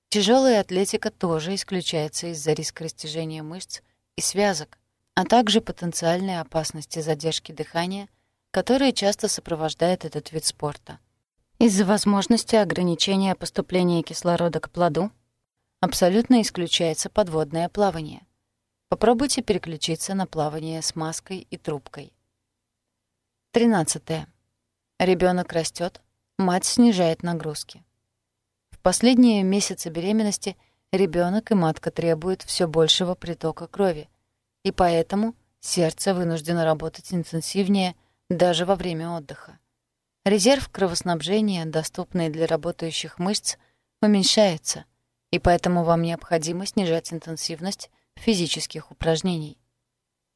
Тяжелая атлетика тоже исключается из-за риска растяжения мышц и связок, а также потенциальные опасности задержки дыхания, которые часто сопровождают этот вид спорта. Из-за возможности ограничения поступления кислорода к плоду абсолютно исключается подводное плавание. Попробуйте переключиться на плавание с маской и трубкой. 13. Ребенок растет, мать снижает нагрузки. В последние месяцы беременности ребенок и матка требуют все большего притока крови, и поэтому сердце вынуждено работать интенсивнее даже во время отдыха. Резерв кровоснабжения, доступный для работающих мышц, уменьшается, и поэтому вам необходимо снижать интенсивность физических упражнений.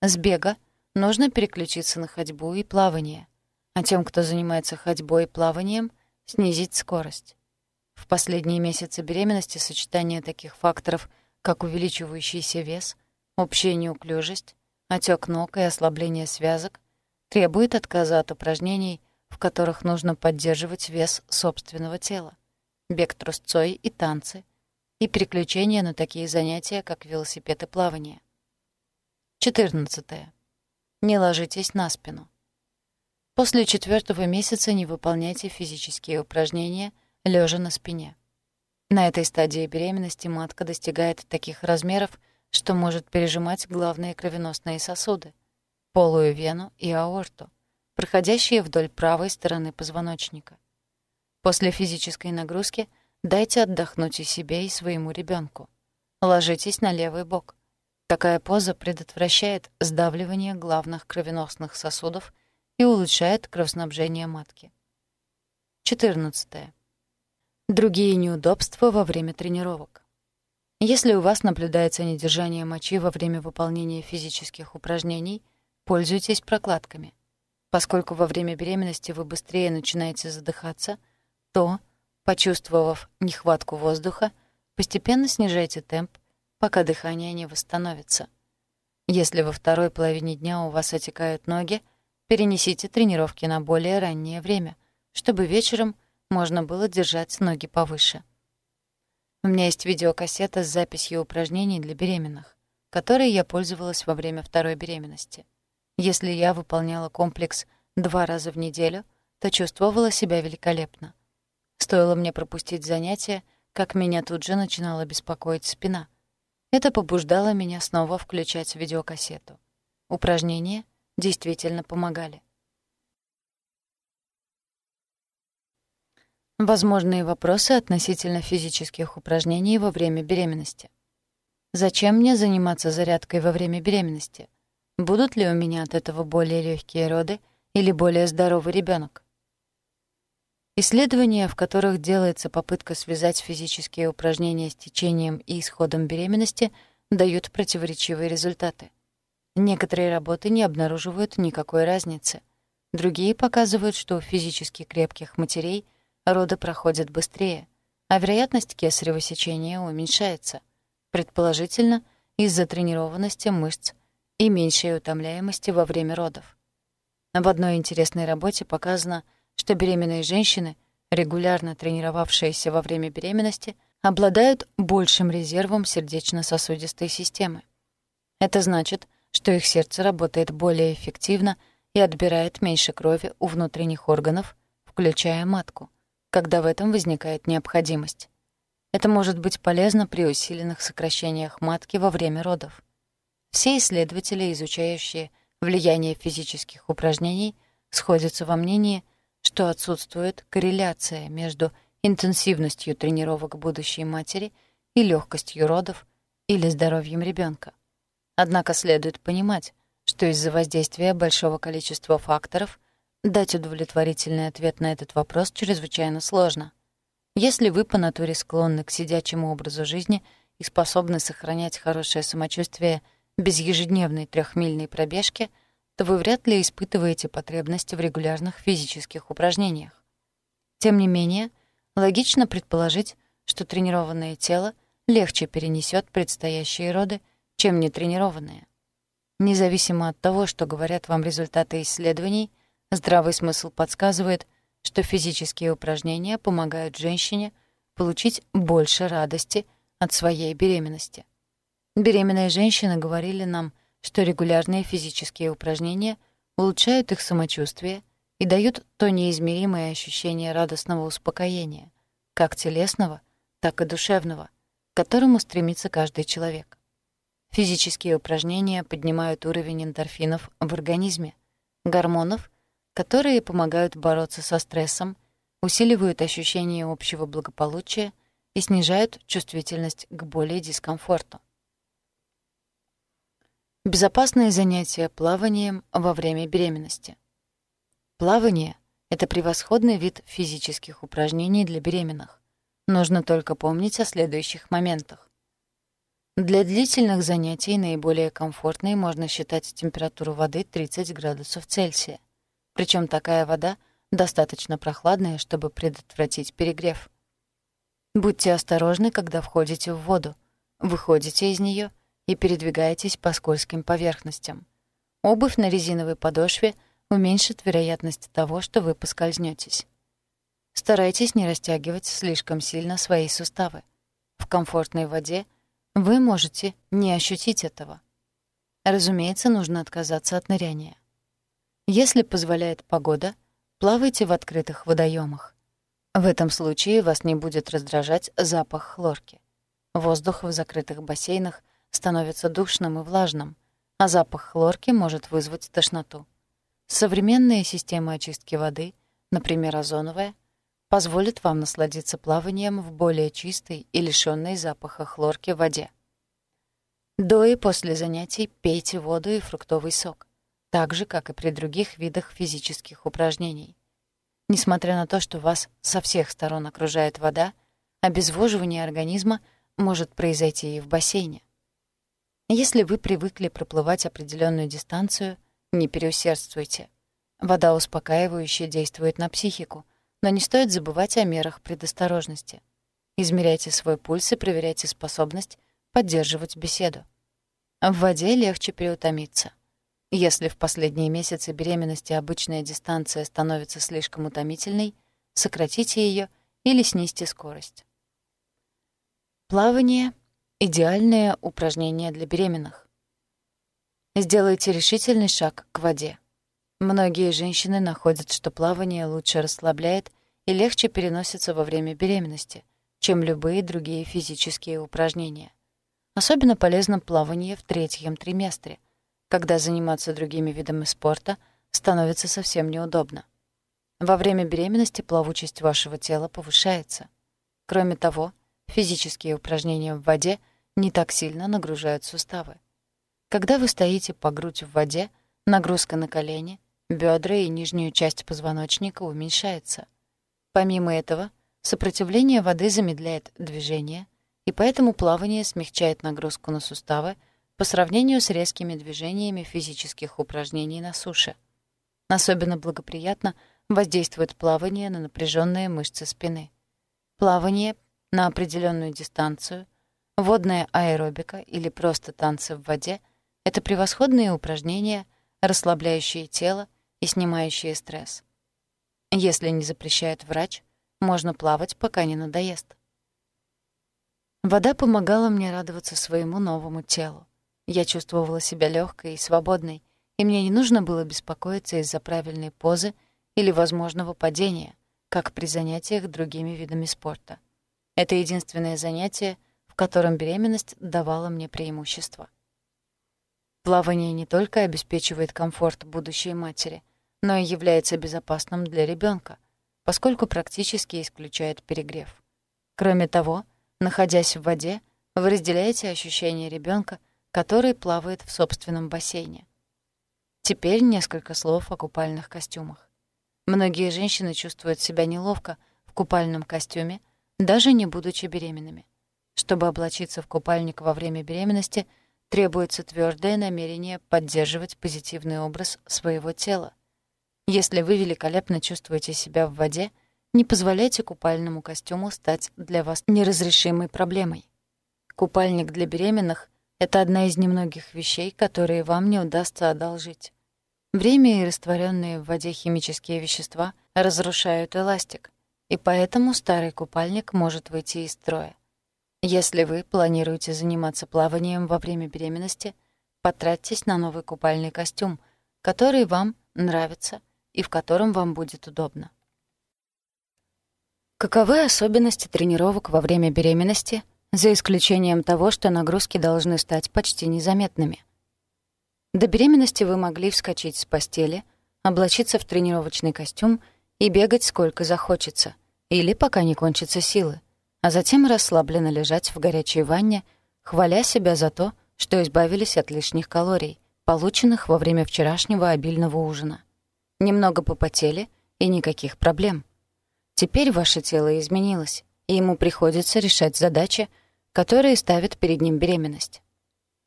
С бега нужно переключиться на ходьбу и плавание, а тем, кто занимается ходьбой и плаванием, снизить скорость. В последние месяцы беременности сочетание таких факторов, как увеличивающийся вес, общая неуклюжесть, отек ног и ослабление связок, требует отказа от упражнений, в которых нужно поддерживать вес собственного тела, бег трусцой и танцы, и переключение на такие занятия, как велосипед и плавание. 14. Не ложитесь на спину. После четвертого месяца не выполняйте физические упражнения, лежа на спине. На этой стадии беременности матка достигает таких размеров, что может пережимать главные кровеносные сосуды — полую вену и аорту, проходящие вдоль правой стороны позвоночника. После физической нагрузки дайте отдохнуть и себе, и своему ребенку. Ложитесь на левый бок. Такая поза предотвращает сдавливание главных кровеносных сосудов и улучшает кровоснабжение матки. 14. Другие неудобства во время тренировок. Если у вас наблюдается недержание мочи во время выполнения физических упражнений, пользуйтесь прокладками. Поскольку во время беременности вы быстрее начинаете задыхаться, то, почувствовав нехватку воздуха, постепенно снижайте темп, пока дыхание не восстановится. Если во второй половине дня у вас отекают ноги, перенесите тренировки на более раннее время, чтобы вечером можно было держать ноги повыше. У меня есть видеокассета с записью упражнений для беременных, которой я пользовалась во время второй беременности. Если я выполняла комплекс два раза в неделю, то чувствовала себя великолепно. Стоило мне пропустить занятия, как меня тут же начинала беспокоить спина. Это побуждало меня снова включать видеокассету. Упражнения действительно помогали. Возможные вопросы относительно физических упражнений во время беременности. Зачем мне заниматься зарядкой во время беременности? Будут ли у меня от этого более легкие роды или более здоровый ребенок? Исследования, в которых делается попытка связать физические упражнения с течением и исходом беременности, дают противоречивые результаты. Некоторые работы не обнаруживают никакой разницы. Другие показывают, что у физически крепких матерей роды проходят быстрее, а вероятность кесарево сечения уменьшается, предположительно из-за тренированности мышц и меньшей утомляемости во время родов. В одной интересной работе показано, что беременные женщины, регулярно тренировавшиеся во время беременности, обладают большим резервом сердечно-сосудистой системы. Это значит, что их сердце работает более эффективно и отбирает меньше крови у внутренних органов, включая матку когда в этом возникает необходимость. Это может быть полезно при усиленных сокращениях матки во время родов. Все исследователи, изучающие влияние физических упражнений, сходятся во мнении, что отсутствует корреляция между интенсивностью тренировок будущей матери и легкостью родов или здоровьем ребенка. Однако следует понимать, что из-за воздействия большого количества факторов Дать удовлетворительный ответ на этот вопрос чрезвычайно сложно. Если вы по натуре склонны к сидячему образу жизни и способны сохранять хорошее самочувствие без ежедневной трехмильной пробежки, то вы вряд ли испытываете потребность в регулярных физических упражнениях. Тем не менее, логично предположить, что тренированное тело легче перенесет предстоящие роды, чем нетренированное. Независимо от того, что говорят вам результаты исследований — Здравый смысл подсказывает, что физические упражнения помогают женщине получить больше радости от своей беременности. Беременные женщины говорили нам, что регулярные физические упражнения улучшают их самочувствие и дают то неизмеримое ощущение радостного успокоения, как телесного, так и душевного, к которому стремится каждый человек. Физические упражнения поднимают уровень эндорфинов в организме, гормонов, которые помогают бороться со стрессом, усиливают ощущение общего благополучия и снижают чувствительность к боли и дискомфорту. Безопасные занятия плаванием во время беременности. Плавание — это превосходный вид физических упражнений для беременных. Нужно только помнить о следующих моментах. Для длительных занятий наиболее комфортной можно считать температуру воды 30 градусов Цельсия. Причем такая вода достаточно прохладная, чтобы предотвратить перегрев. Будьте осторожны, когда входите в воду, выходите из нее и передвигаетесь по скользким поверхностям. Обувь на резиновой подошве уменьшит вероятность того, что вы поскользнётесь. Старайтесь не растягивать слишком сильно свои суставы. В комфортной воде вы можете не ощутить этого. Разумеется, нужно отказаться от ныряния. Если позволяет погода, плавайте в открытых водоемах. В этом случае вас не будет раздражать запах хлорки. Воздух в закрытых бассейнах становится душным и влажным, а запах хлорки может вызвать тошноту. Современные системы очистки воды, например, озоновая, позволит вам насладиться плаванием в более чистой и лишённой запаха хлорки воде. До и после занятий пейте воду и фруктовый сок, так же, как и при других видах физических упражнений. Несмотря на то, что вас со всех сторон окружает вода, обезвоживание организма может произойти и в бассейне. Если вы привыкли проплывать определенную дистанцию, не переусердствуйте. Вода успокаивающе действует на психику, но не стоит забывать о мерах предосторожности. Измеряйте свой пульс и проверяйте способность поддерживать беседу. В воде легче переутомиться. Если в последние месяцы беременности обычная дистанция становится слишком утомительной, сократите ее или снизьте скорость. Плавание — идеальное упражнение для беременных. Сделайте решительный шаг к воде. Многие женщины находят, что плавание лучше расслабляет и легче переносится во время беременности, чем любые другие физические упражнения. Особенно полезно плавание в третьем триместре, когда заниматься другими видами спорта становится совсем неудобно. Во время беременности плавучесть вашего тела повышается. Кроме того, физические упражнения в воде не так сильно нагружают суставы. Когда вы стоите по грудь в воде, нагрузка на колени, бедра и нижнюю часть позвоночника уменьшается. Помимо этого, сопротивление воды замедляет движение, и поэтому плавание смягчает нагрузку на суставы по сравнению с резкими движениями физических упражнений на суше. Особенно благоприятно воздействует плавание на напряженные мышцы спины. Плавание на определенную дистанцию, водная аэробика или просто танцы в воде — это превосходные упражнения, расслабляющие тело и снимающие стресс. Если не запрещает врач, можно плавать, пока не надоест. Вода помогала мне радоваться своему новому телу. Я чувствовала себя легкой и свободной, и мне не нужно было беспокоиться из-за правильной позы или возможного падения, как при занятиях другими видами спорта. Это единственное занятие, в котором беременность давала мне преимущество. Плавание не только обеспечивает комфорт будущей матери — но и является безопасным для ребенка, поскольку практически исключает перегрев. Кроме того, находясь в воде, вы разделяете ощущение ребенка, который плавает в собственном бассейне. Теперь несколько слов о купальных костюмах. Многие женщины чувствуют себя неловко в купальном костюме, даже не будучи беременными. Чтобы облачиться в купальник во время беременности, требуется твердое намерение поддерживать позитивный образ своего тела, если вы великолепно чувствуете себя в воде, не позволяйте купальному костюму стать для вас неразрешимой проблемой. Купальник для беременных — это одна из немногих вещей, которые вам не удастся одолжить. Время и растворенные в воде химические вещества разрушают эластик, и поэтому старый купальник может выйти из строя. Если вы планируете заниматься плаванием во время беременности, потратьтесь на новый купальный костюм, который вам нравится — и в котором вам будет удобно. Каковы особенности тренировок во время беременности, за исключением того, что нагрузки должны стать почти незаметными? До беременности вы могли вскочить с постели, облачиться в тренировочный костюм и бегать сколько захочется, или пока не кончатся силы, а затем расслабленно лежать в горячей ванне, хваля себя за то, что избавились от лишних калорий, полученных во время вчерашнего обильного ужина немного попотели и никаких проблем. Теперь ваше тело изменилось, и ему приходится решать задачи, которые ставит перед ним беременность.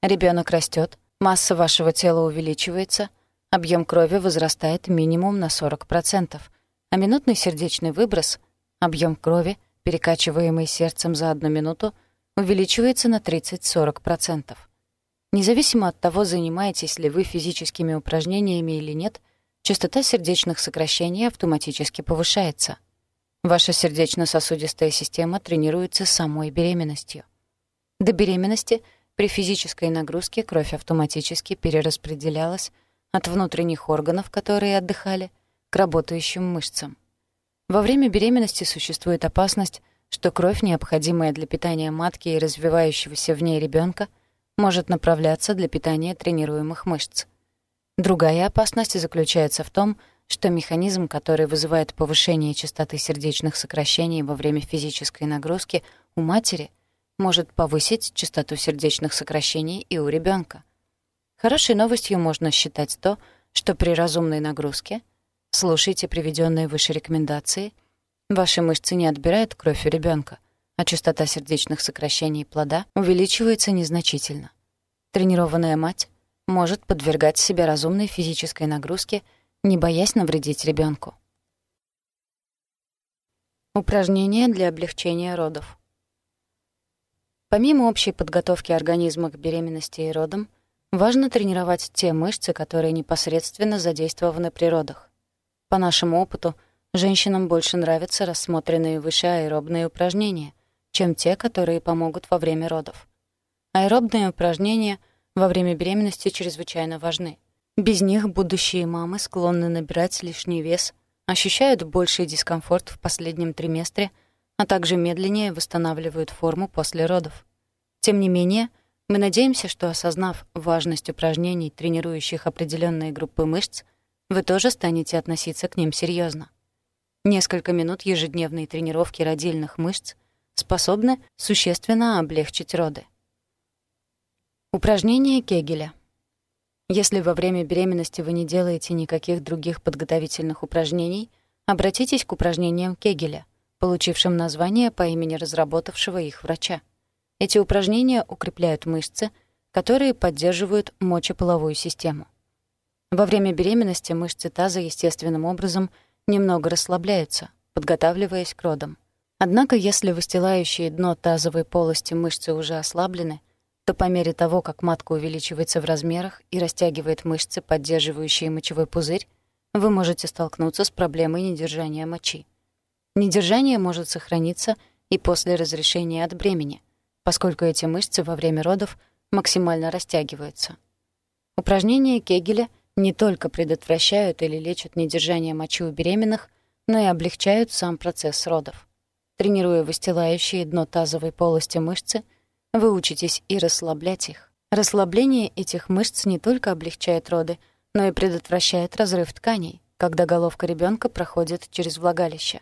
Ребенок растет, масса вашего тела увеличивается, объем крови возрастает минимум на 40%, а минутный сердечный выброс, объем крови, перекачиваемый сердцем за одну минуту, увеличивается на 30-40%. Независимо от того, занимаетесь ли вы физическими упражнениями или нет, частота сердечных сокращений автоматически повышается. Ваша сердечно-сосудистая система тренируется самой беременностью. До беременности при физической нагрузке кровь автоматически перераспределялась от внутренних органов, которые отдыхали, к работающим мышцам. Во время беременности существует опасность, что кровь, необходимая для питания матки и развивающегося в ней ребенка, может направляться для питания тренируемых мышц. Другая опасность заключается в том, что механизм, который вызывает повышение частоты сердечных сокращений во время физической нагрузки у матери, может повысить частоту сердечных сокращений и у ребенка. Хорошей новостью можно считать то, что при разумной нагрузке — Слушайте приведенные выше рекомендации. Ваши мышцы не отбирают кровь у ребенка, а частота сердечных сокращений плода увеличивается незначительно. Тренированная мать может подвергать себя разумной физической нагрузке, не боясь навредить ребенку. Упражнения для облегчения родов. Помимо общей подготовки организма к беременности и родам, важно тренировать те мышцы, которые непосредственно задействованы при родах. По нашему опыту, женщинам больше нравятся рассмотренные выше аэробные упражнения, чем те, которые помогут во время родов. Аэробные упражнения во время беременности чрезвычайно важны. Без них будущие мамы склонны набирать лишний вес, ощущают больший дискомфорт в последнем триместре, а также медленнее восстанавливают форму после родов. Тем не менее, мы надеемся, что осознав важность упражнений, тренирующих определенные группы мышц, вы тоже станете относиться к ним серьезно. Несколько минут ежедневной тренировки родильных мышц способны существенно облегчить роды. Упражнение Кегеля. Если во время беременности вы не делаете никаких других подготовительных упражнений, обратитесь к упражнениям Кегеля, получившим название по имени разработавшего их врача. Эти упражнения укрепляют мышцы, которые поддерживают мочеполовую систему. Во время беременности мышцы таза естественным образом немного расслабляются, подготавливаясь к родам. Однако, если выстилающие дно тазовой полости мышцы уже ослаблены, то по мере того, как матка увеличивается в размерах и растягивает мышцы, поддерживающие мочевой пузырь, вы можете столкнуться с проблемой недержания мочи. Недержание может сохраниться и после разрешения от бремени, поскольку эти мышцы во время родов максимально растягиваются. Упражнение Кегеля — не только предотвращают или лечат недержание мочи у беременных, но и облегчают сам процесс родов. Тренируя выстилающие дно тазовой полости мышцы, вы учитесь и расслаблять их. Расслабление этих мышц не только облегчает роды, но и предотвращает разрыв тканей, когда головка ребенка проходит через влагалище.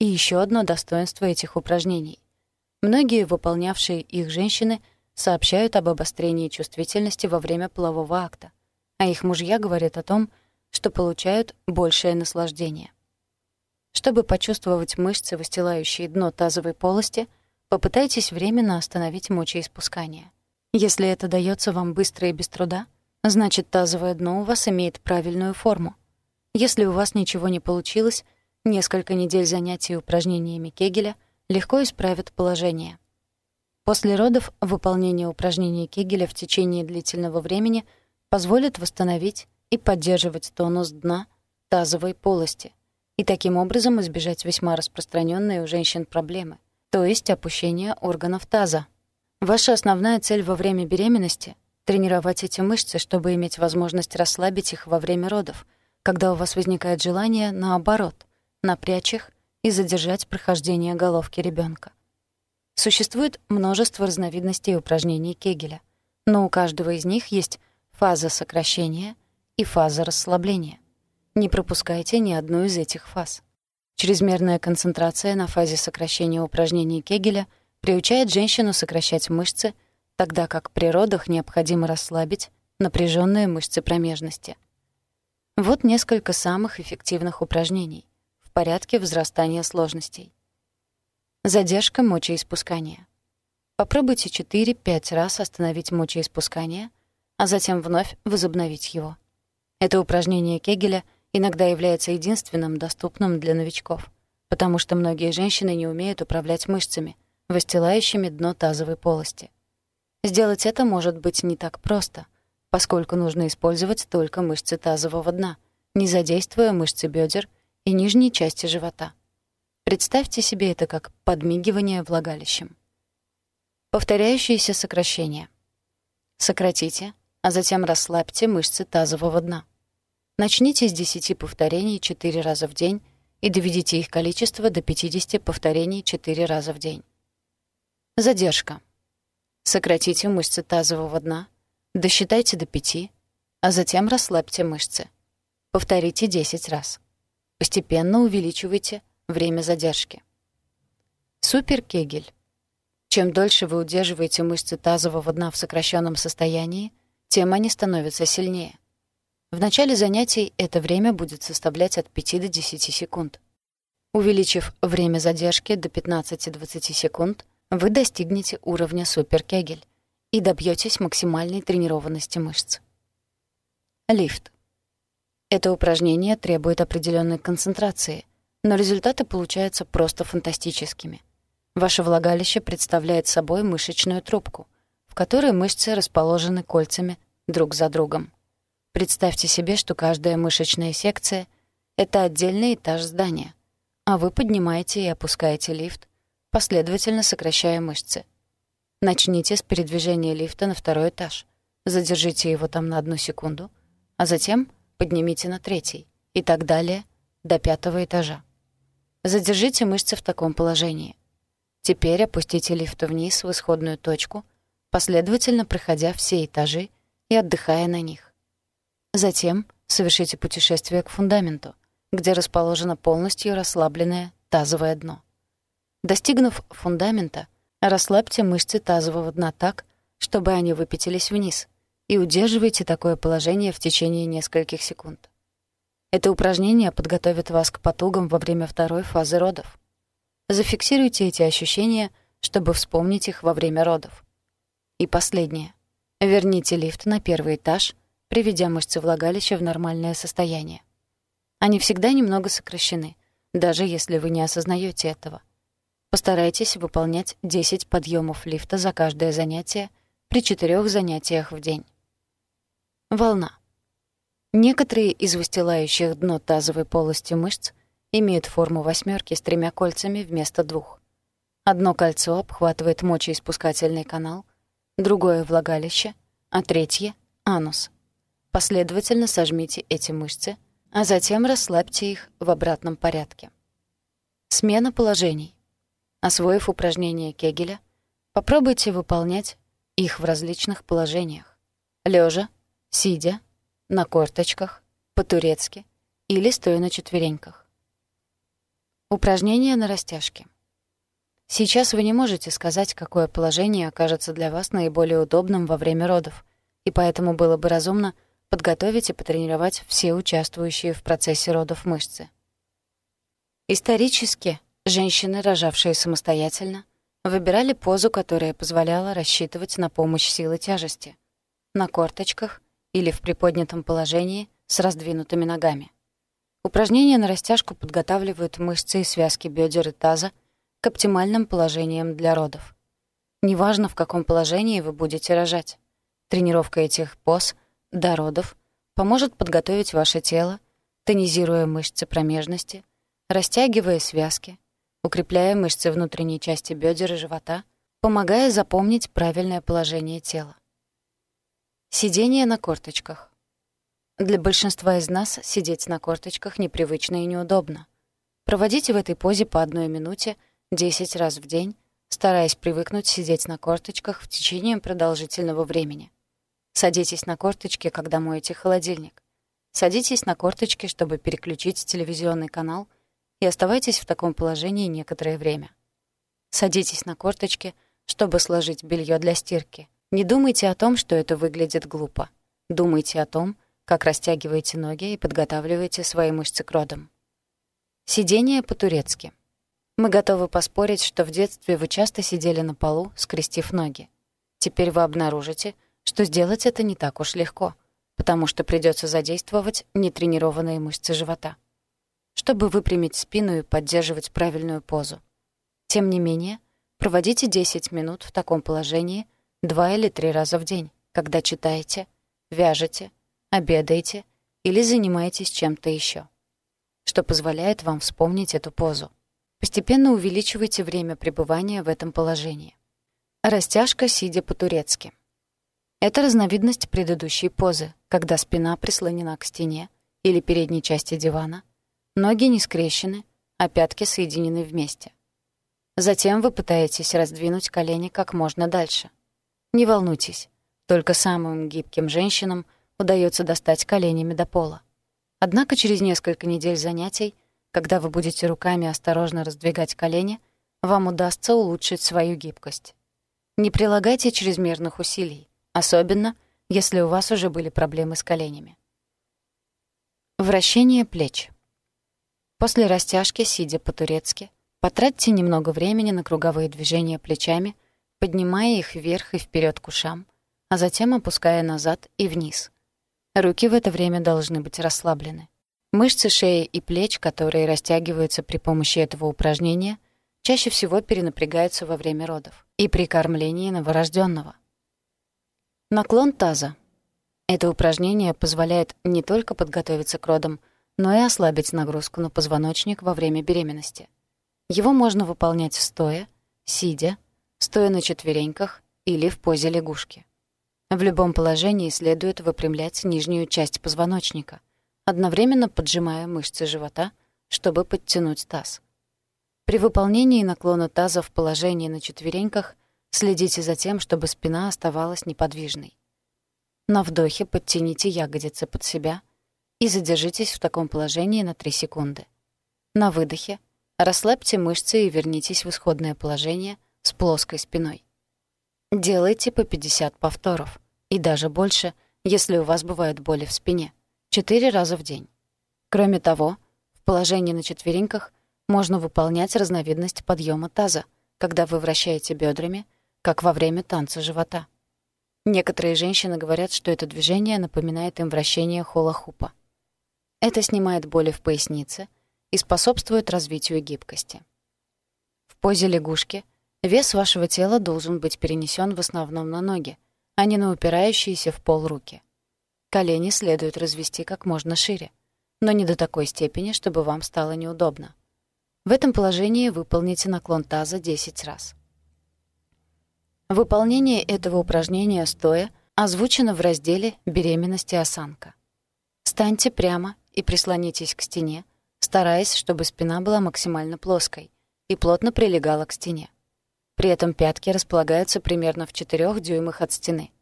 И еще одно достоинство этих упражнений. Многие выполнявшие их женщины сообщают об обострении чувствительности во время полового акта а их мужья говорят о том, что получают большее наслаждение. Чтобы почувствовать мышцы, выстилающие дно тазовой полости, попытайтесь временно остановить мочеиспускание. Если это дается вам быстро и без труда, значит, тазовое дно у вас имеет правильную форму. Если у вас ничего не получилось, несколько недель занятий упражнениями Кегеля легко исправят положение. После родов выполнение упражнений Кегеля в течение длительного времени — позволит восстановить и поддерживать тонус дна тазовой полости и таким образом избежать весьма распространенной у женщин проблемы, то есть опущения органов таза. Ваша основная цель во время беременности — тренировать эти мышцы, чтобы иметь возможность расслабить их во время родов, когда у вас возникает желание, наоборот, напрячь их и задержать прохождение головки ребенка. Существует множество разновидностей упражнений Кегеля, но у каждого из них есть фаза сокращения и фаза расслабления. Не пропускайте ни одну из этих фаз. Чрезмерная концентрация на фазе сокращения упражнений Кегеля приучает женщину сокращать мышцы, тогда как при родах необходимо расслабить напряженные мышцы промежности. Вот несколько самых эффективных упражнений, порядке возрастания сложностей. Задержка мочеиспускания. Попробуйте 4-5 раз остановить мочеиспускание, а затем вновь возобновить его. Это упражнение Кегеля иногда является единственным доступным для новичков, потому что многие женщины не умеют управлять мышцами, выстилающими дно тазовой полости. Сделать это может быть не так просто, поскольку нужно использовать только мышцы тазового дна, не задействуя мышцы бедер и нижней части живота. Представьте себе это как подмигивание влагалищем. Повторяющиеся сокращения. Сократите, а затем расслабьте мышцы тазового дна. Начните с 10 повторений 4 раза в день и доведите их количество до 50 повторений 4 раза в день. Задержка. Сократите мышцы тазового дна, досчитайте до 5, а затем расслабьте мышцы. Повторите 10 раз. Постепенно увеличивайте время задержки. Суперкегель. Чем дольше вы удерживаете мышцы тазового дна в сокращенном состоянии, тем они становятся сильнее. В начале занятий это время будет составлять от 5 до 10 секунд. Увеличив время задержки до 15-20 секунд, вы достигнете уровня суперкегель и добьетесь максимальной тренированности мышц. Лифт. Это упражнение требует определенной концентрации, но результаты получаются просто фантастическими. Ваше влагалище представляет собой мышечную трубку, в которой мышцы расположены кольцами друг за другом. Представьте себе, что каждая мышечная секция — это отдельный этаж здания, а вы поднимаете и опускаете лифт, последовательно сокращая мышцы. Начните с передвижения лифта на второй этаж, задержите его там на одну секунду, а затем поднимите на третий и так далее до пятого этажа. Задержите мышцы в таком положении. Теперь опустите лифт вниз в исходную точку, последовательно проходя все этажи и отдыхая на них. Затем совершите путешествие к фундаменту, где расположено полностью расслабленное тазовое дно. Достигнув фундамента, расслабьте мышцы тазового дна так, чтобы они выпятились вниз, и удерживайте такое положение в течение нескольких секунд. Это упражнение подготовит вас к потугам во время второй фазы родов. Зафиксируйте эти ощущения, чтобы вспомнить их во время родов. И последнее. Верните лифт на первый этаж, приведя мышцы влагалища в нормальное состояние. Они всегда немного сокращены, даже если вы не осознаете этого. Постарайтесь выполнять 10 подъемов лифта за каждое занятие при четырех занятиях в день. Волна. Некоторые из выстилающих дно тазовой полости мышц имеют форму восьмерки с тремя кольцами вместо двух. Одно кольцо обхватывает мочеиспускательный канал, другое — влагалище, а третье — анус. Последовательно сожмите эти мышцы, а затем расслабьте их в обратном порядке. Смена положений. Освоив упражнения Кегеля, попробуйте выполнять их в различных положениях. лежа, сидя, на корточках, по-турецки или стоя на четвереньках. Упражнение на растяжке. Сейчас вы не можете сказать, какое положение окажется для вас наиболее удобным во время родов, и поэтому было бы разумно подготовить и потренировать все участвующие в процессе родов мышцы. Исторически женщины, рожавшие самостоятельно, выбирали позу, которая позволяла рассчитывать на помощь силы тяжести, на корточках или в приподнятом положении с раздвинутыми ногами. Упражнения на растяжку подготавливают мышцы и связки бедер и таза к оптимальным положениям для родов. Неважно, в каком положении вы будете рожать. Тренировка этих поз до родов поможет подготовить ваше тело, тонизируя мышцы промежности, растягивая связки, укрепляя мышцы внутренней части бедер и живота, помогая запомнить правильное положение тела. Сидение на корточках. Для большинства из нас сидеть на корточках непривычно и неудобно. Проводите в этой позе по одной минуте 10 раз в день, стараясь привыкнуть сидеть на корточках в течение продолжительного времени. Садитесь на корточки, когда моете холодильник. Садитесь на корточки, чтобы переключить телевизионный канал, и оставайтесь в таком положении некоторое время. Садитесь на корточки, чтобы сложить белье для стирки. Не думайте о том, что это выглядит глупо. Думайте о том, как растягиваете ноги и подготавливаете свои мышцы к родам. Сидение по-турецки. Мы готовы поспорить, что в детстве вы часто сидели на полу, скрестив ноги. Теперь вы обнаружите, что сделать это не так уж легко, потому что придется задействовать нетренированные мышцы живота. Чтобы выпрямить спину и поддерживать правильную позу. Тем не менее, проводите 10 минут в таком положении два или три раза в день, когда читаете, вяжете, обедаете или занимаетесь чем-то еще что позволяет вам вспомнить эту позу. Постепенно увеличивайте время пребывания в этом положении. Растяжка, сидя по-турецки. Это разновидность предыдущей позы, когда спина прислонена к стене или передней части дивана, ноги не скрещены, а пятки соединены вместе. Затем вы пытаетесь раздвинуть колени как можно дальше. Не волнуйтесь, только самым гибким женщинам удается достать коленями до пола. Однако через несколько недель занятий, когда вы будете руками осторожно раздвигать колени, вам удастся улучшить свою гибкость. Не прилагайте чрезмерных усилий, особенно если у вас уже были проблемы с коленями. Вращение плеч. После растяжки, сидя по-турецки, потратьте немного времени на круговые движения плечами, поднимая их вверх и вперед к ушам, а затем опуская назад и вниз — Руки в это время должны быть расслаблены. Мышцы шеи и плеч, которые растягиваются при помощи этого упражнения, чаще всего перенапрягаются во время родов и при кормлении новорожденного. Наклон таза. Это упражнение позволяет не только подготовиться к родам, но и ослабить нагрузку на позвоночник во время беременности. Его можно выполнять стоя, сидя, стоя на четвереньках или в позе лягушки. В любом положении следует выпрямлять нижнюю часть позвоночника, одновременно поджимая мышцы живота, чтобы подтянуть таз. При выполнении наклона таза в положении на четвереньках следите за тем, чтобы спина оставалась неподвижной. На вдохе подтяните ягодицы под себя и задержитесь в таком положении на 3 секунды. На выдохе расслабьте мышцы и вернитесь в исходное положение с плоской спиной. Делайте по 50 повторов. И даже больше, если у вас бывают боли в спине. Четыре раза в день. Кроме того, в положении на четвереньках можно выполнять разновидность подъема таза, когда вы вращаете бедрами, как во время танца живота. Некоторые женщины говорят, что это движение напоминает им вращение хола-хупа. Это снимает боли в пояснице и способствует развитию гибкости. В позе лягушки Вес вашего тела должен быть перенесен в основном на ноги, а не на упирающиеся в пол руки. Колени следует развести как можно шире, но не до такой степени, чтобы вам стало неудобно. В этом положении выполните наклон таза 10 раз. Выполнение этого упражнения стоя озвучено в разделе «Беременность и осанка». Станьте прямо и прислонитесь к стене, стараясь, чтобы спина была максимально плоской и плотно прилегала к стене. При этом пятки располагаются примерно в 4 дюймах от стены.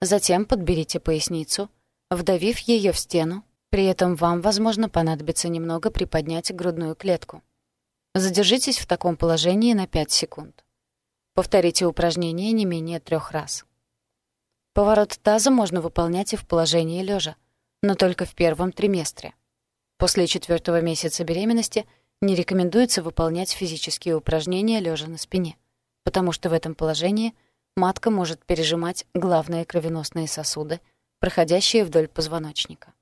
Затем подберите поясницу, вдавив ее в стену, при этом вам, возможно, понадобится немного приподнять грудную клетку. Задержитесь в таком положении на 5 секунд. Повторите упражнение не менее трех раз. Поворот таза можно выполнять и в положении лежа, но только в первом триместре. После четвертого месяца беременности не рекомендуется выполнять физические упражнения лежа на спине потому что в этом положении матка может пережимать главные кровеносные сосуды, проходящие вдоль позвоночника.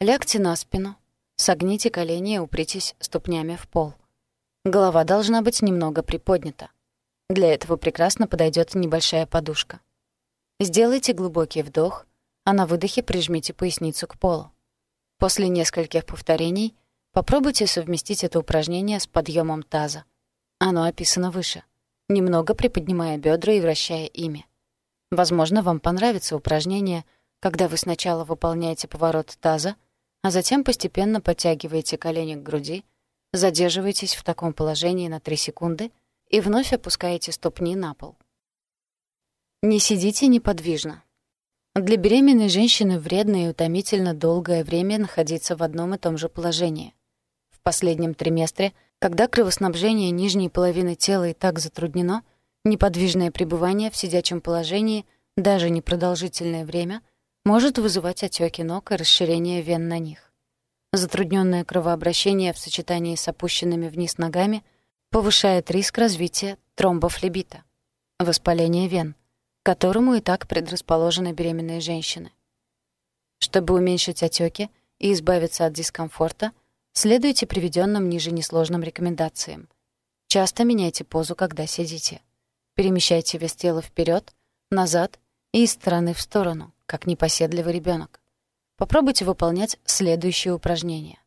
Лягте на спину, согните колени и упритесь ступнями в пол. Голова должна быть немного приподнята. Для этого прекрасно подойдет небольшая подушка. Сделайте глубокий вдох, а на выдохе прижмите поясницу к полу. После нескольких повторений попробуйте совместить это упражнение с подъемом таза. Оно описано выше немного приподнимая бедра и вращая ими. Возможно, вам понравится упражнение, когда вы сначала выполняете поворот таза, а затем постепенно подтягиваете колени к груди, задерживаетесь в таком положении на 3 секунды и вновь опускаете ступни на пол. Не сидите неподвижно. Для беременной женщины вредно и утомительно долгое время находиться в одном и том же положении. В последнем триместре – когда кровоснабжение нижней половины тела и так затруднено, неподвижное пребывание в сидячем положении, даже непродолжительное время, может вызывать отеки ног и расширение вен на них. Затрудненное кровообращение в сочетании с опущенными вниз ногами повышает риск развития тромбофлебита, воспаления вен, к которому и так предрасположены беременные женщины. Чтобы уменьшить отеки и избавиться от дискомфорта, следуйте приведенным ниже несложным рекомендациям. Часто меняйте позу, когда сидите. Перемещайте вес тела вперед, назад и из стороны в сторону, как непоседливый ребенок. Попробуйте выполнять следующие упражнения.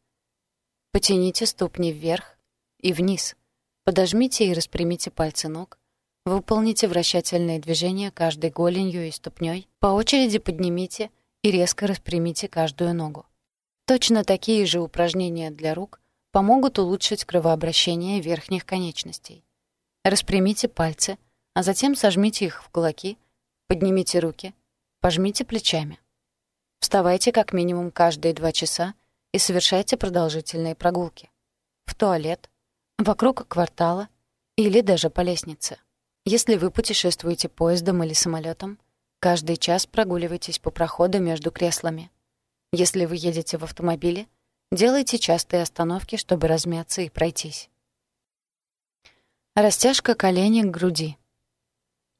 Потяните ступни вверх и вниз. Подожмите и распрямите пальцы ног. Выполните вращательные движения каждой голенью и ступней. По очереди поднимите и резко распрямите каждую ногу. Точно такие же упражнения для рук помогут улучшить кровообращение верхних конечностей. Распрямите пальцы, а затем сожмите их в кулаки, поднимите руки, пожмите плечами. Вставайте как минимум каждые два часа и совершайте продолжительные прогулки. В туалет, вокруг квартала или даже по лестнице. Если вы путешествуете поездом или самолетом, каждый час прогуливайтесь по проходу между креслами. Если вы едете в автомобиле, делайте частые остановки, чтобы размяться и пройтись. Растяжка коленей к груди.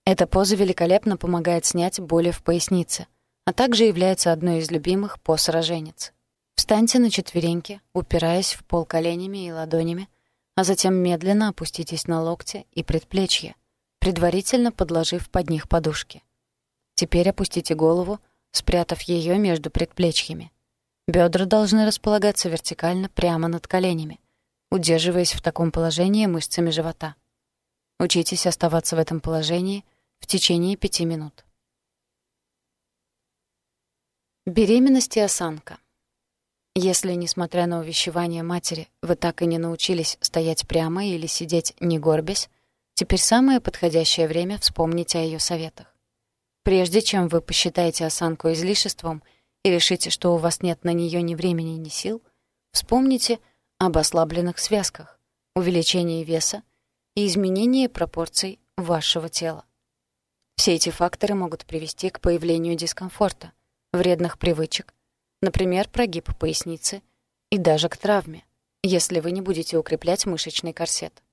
Эта поза великолепно помогает снять боли в пояснице — а также является одной из любимых поз роженец. Встаньте на четвереньки, упираясь в пол коленями и ладонями, а затем медленно опуститесь на локти и предплечья, предварительно подложив под них подушки. Теперь опустите голову, спрятав ее между предплечьями. Бедра должны располагаться вертикально прямо над коленями, удерживаясь в таком положении мышцами живота. Учитесь оставаться в этом положении в течение пяти минут. Беременность и осанка. Если, несмотря на увещевание матери, вы так и не научились стоять прямо или сидеть не горбясь, теперь самое подходящее время вспомнить о ее советах. Прежде чем вы посчитаете осанку излишеством и решите, что у вас нет на нее ни времени, ни сил, вспомните об ослабленных связках, увеличении веса и изменении пропорций вашего тела. Все эти факторы могут привести к появлению дискомфорта, вредных привычек, например, прогиб поясницы, и даже к травме, если вы не будете укреплять мышечный корсет.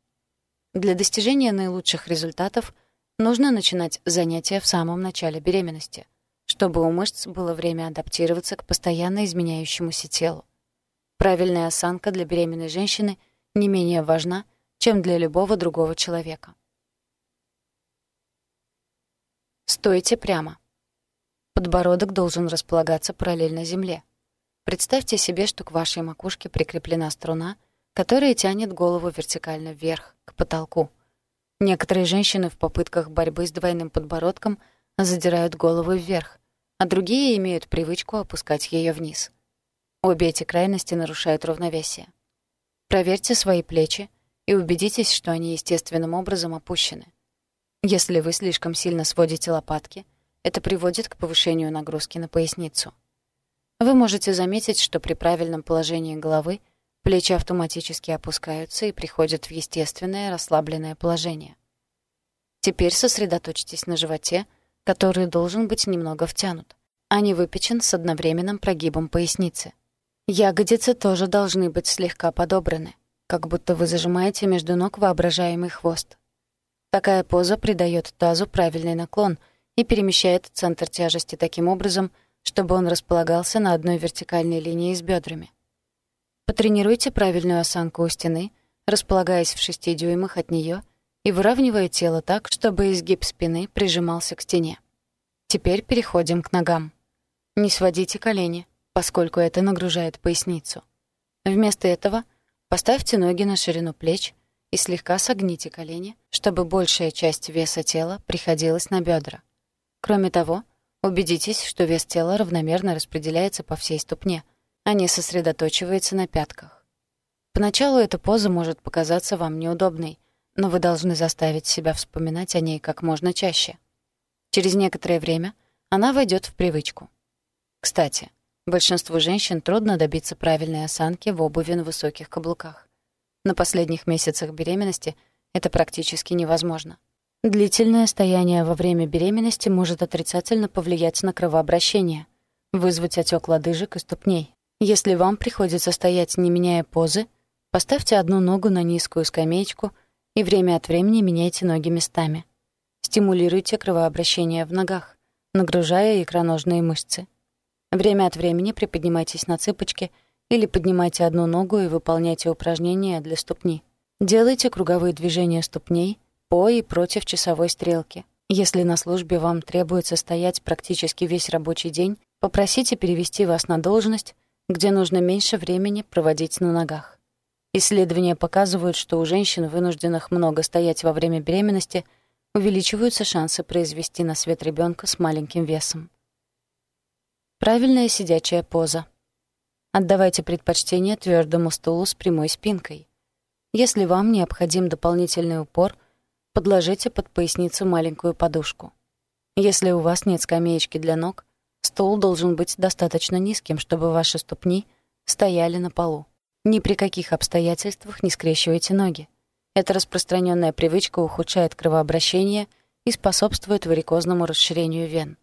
Для достижения наилучших результатов нужно начинать занятия в самом начале беременности, чтобы у мышц было время адаптироваться к постоянно изменяющемуся телу. Правильная осанка для беременной женщины не менее важна, чем для любого другого человека. Стойте прямо. Подбородок должен располагаться параллельно земле. Представьте себе, что к вашей макушке прикреплена струна, которая тянет голову вертикально вверх, к потолку. Некоторые женщины в попытках борьбы с двойным подбородком задирают голову вверх, а другие имеют привычку опускать ее вниз. Обе эти крайности нарушают равновесие. Проверьте свои плечи и убедитесь, что они естественным образом опущены. Если вы слишком сильно сводите лопатки — это приводит к повышению нагрузки на поясницу. Вы можете заметить, что при правильном положении головы плечи автоматически опускаются и приходят в естественное расслабленное положение. Теперь сосредоточьтесь на животе, который должен быть немного втянут, а не выпечен с одновременным прогибом поясницы. Ягодицы тоже должны быть слегка подобраны, как будто вы зажимаете между ног воображаемый хвост. Такая поза придает тазу правильный наклон — и перемещает центр тяжести таким образом, чтобы он располагался на одной вертикальной линии с бедрами. Потренируйте правильную осанку у стены, располагаясь в 6 дюймах от нее и выравнивая тело так, чтобы изгиб спины прижимался к стене. Теперь переходим к ногам. Не сводите колени, поскольку это нагружает поясницу. Вместо этого поставьте ноги на ширину плеч и слегка согните колени, чтобы большая часть веса тела приходилась на бедра. Кроме того, убедитесь, что вес тела равномерно распределяется по всей ступне, а не сосредоточивается на пятках. Поначалу эта поза может показаться вам неудобной, но вы должны заставить себя вспоминать о ней как можно чаще. Через некоторое время она войдет в привычку. Кстати, большинству женщин трудно добиться правильной осанки в обуви на высоких каблуках. На последних месяцах беременности это практически невозможно. Длительное стояние во время беременности может отрицательно повлиять на кровообращение, вызвать отек лодыжек и ступней, Если вам приходится стоять, не меняя позы, поставьте одну ногу на низкую скамеечку и время от времени меняйте ноги местами. Стимулируйте кровообращение в ногах, нагружая икроножные мышцы. Время от времени приподнимайтесь на цыпочки или поднимайте одну ногу и выполняйте упражнения для ступни. Делайте круговые движения ступней по и против часовой стрелки. Если на службе вам требуется стоять практически весь рабочий день, попросите перевести вас на должность, где нужно меньше времени проводить на ногах. Исследования показывают, что у женщин, вынужденных много стоять во время беременности, увеличиваются шансы произвести на свет ребенка с маленьким весом. Правильная сидячая поза. Отдавайте предпочтение твердому стулу с прямой спинкой. Если вам необходим дополнительный упор, подложите под поясницу маленькую подушку. Если у вас нет скамеечки для ног, Стол должен быть достаточно низким, чтобы ваши ступни стояли на полу. Ни при каких обстоятельствах не скрещивайте ноги. Эта распространенная привычка ухудшает кровообращение и способствует варикозному расширению вен.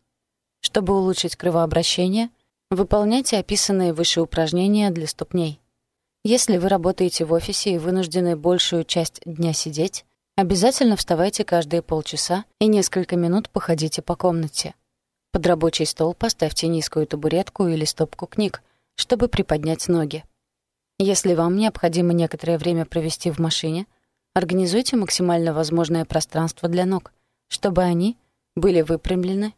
Чтобы улучшить кровообращение, выполняйте описанные выше упражнения для ступней. Если вы работаете в офисе и вынуждены большую часть дня сидеть, обязательно вставайте каждые полчаса и несколько минут походите по комнате. Под рабочий стол поставьте низкую табуретку или стопку книг, чтобы приподнять ноги. Если вам необходимо некоторое время провести в машине, организуйте максимально возможное пространство для ног, чтобы они были выпрямлены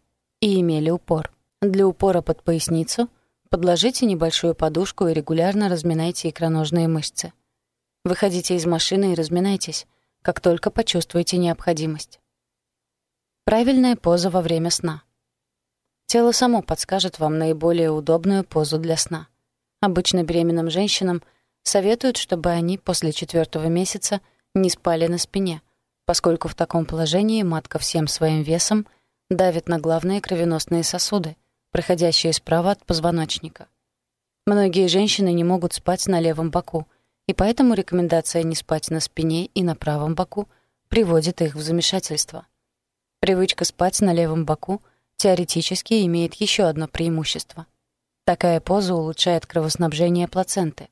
и имели упор. Для упора под поясницу подложите небольшую подушку и регулярно разминайте икроножные мышцы. Выходите из машины и разминайтесь, как только почувствуете необходимость. Правильная поза во время сна. Тело само подскажет вам наиболее удобную позу для сна. Обычно беременным женщинам советуют, чтобы они после четвертого месяца не спали на спине, поскольку в таком положении матка всем своим весом давит на главные кровеносные сосуды, проходящие справа от позвоночника. Многие женщины не могут спать на левом боку, и поэтому рекомендация не спать на спине и на правом боку приводит их в замешательство. Привычка спать на левом боку — теоретически имеет еще одно преимущество. Такая поза улучшает кровоснабжение плаценты.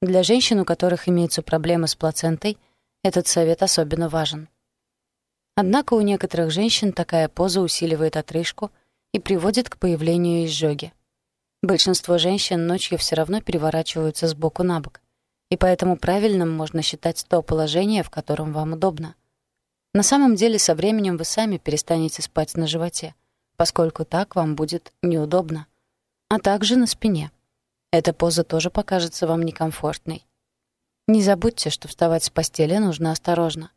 Для женщин, у которых имеются проблемы с плацентой, этот совет особенно важен. Однако у некоторых женщин такая поза усиливает отрыжку и приводит к появлению изжоги. Большинство женщин ночью все равно переворачиваются с боку на бок, и поэтому правильным можно считать то положение, в котором вам удобно. На самом деле, со временем вы сами перестанете спать на животе — поскольку так вам будет неудобно, а также на спине. Эта поза тоже покажется вам некомфортной. Не забудьте, что вставать с постели нужно осторожно.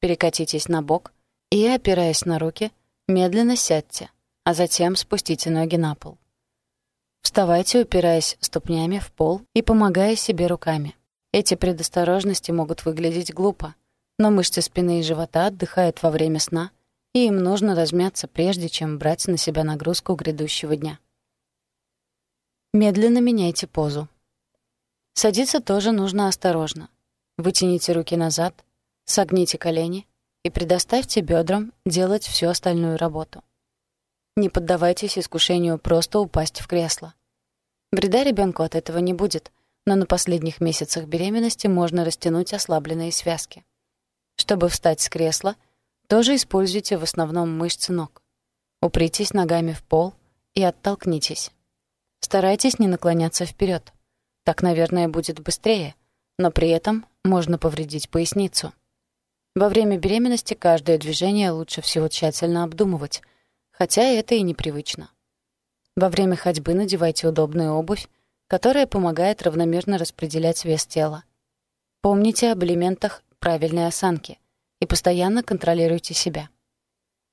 Перекатитесь на бок и, опираясь на руки, медленно сядьте, а затем спустите ноги на пол. Вставайте, упираясь ступнями в пол и помогая себе руками. Эти предосторожности могут выглядеть глупо, но мышцы спины и живота отдыхают во время сна — и им нужно размяться, прежде чем брать на себя нагрузку грядущего дня. Медленно меняйте позу. Садиться тоже нужно осторожно. Вытяните руки назад, согните колени и предоставьте бедрам делать всю остальную работу. Не поддавайтесь искушению просто упасть в кресло. Вреда ребенку от этого не будет, но на последних месяцах беременности можно растянуть ослабленные связки. Чтобы встать с кресла — тоже используйте в основном мышцы ног. Упритесь ногами в пол и оттолкнитесь. Старайтесь не наклоняться вперед. Так, наверное, будет быстрее, но при этом можно повредить поясницу. Во время беременности каждое движение лучше всего тщательно обдумывать, хотя это и непривычно. Во время ходьбы надевайте удобную обувь, которая помогает равномерно распределять вес тела. Помните об элементах правильной осанки — и постоянно контролируйте себя.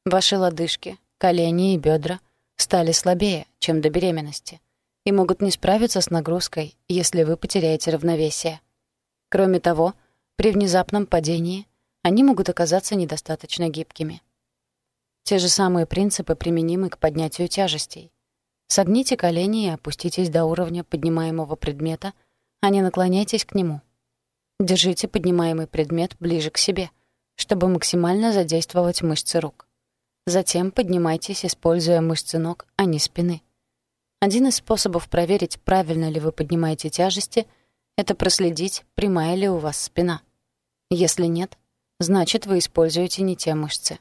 Ваши лодыжки, колени и бедра стали слабее, чем до беременности, и могут не справиться с нагрузкой, если вы потеряете равновесие. Кроме того, при внезапном падении они могут оказаться недостаточно гибкими. Те же самые принципы применимы к поднятию тяжестей. Согните колени и опуститесь до уровня поднимаемого предмета, а не наклоняйтесь к нему. Держите поднимаемый предмет ближе к себе, чтобы максимально задействовать мышцы рук. Затем поднимайтесь, используя мышцы ног, а не спины. Один из способов проверить, правильно ли вы поднимаете тяжести, это проследить, прямая ли у вас спина. Если нет, значит, вы используете не те мышцы.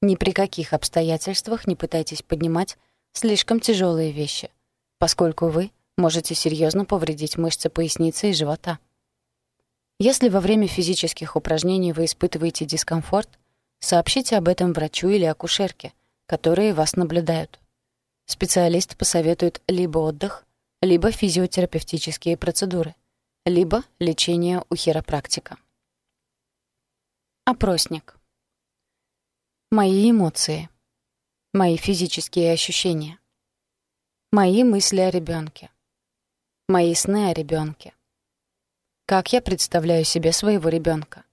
Ни при каких обстоятельствах не пытайтесь поднимать слишком тяжелые вещи, поскольку вы можете серьезно повредить мышцы поясницы и живота. Если во время физических упражнений вы испытываете дискомфорт, сообщите об этом врачу или акушерке, которые вас наблюдают. Специалист посоветует либо отдых, либо физиотерапевтические процедуры, либо лечение у хиропрактика. Опросник. Мои эмоции. Мои физические ощущения. Мои мысли о ребенке. Мои сны о ребенке. Как я представляю себе своего ребенка.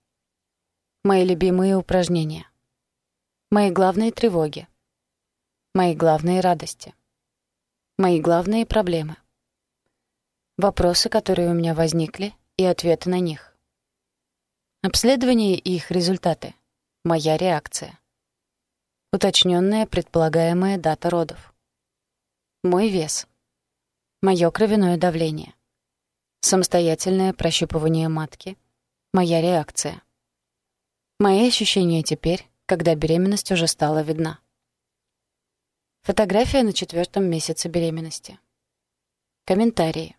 Мои любимые упражнения. Мои главные тревоги. Мои главные радости. Мои главные проблемы. Вопросы, которые у меня возникли, и ответы на них. Обследование и их результаты. Моя реакция. Уточненная предполагаемая дата родов. Мой вес. Мое кровяное давление. Самостоятельное прощупывание матки. Моя реакция. Мои ощущения теперь, когда беременность уже стала видна. Фотография на четвертом месяце беременности. Комментарии.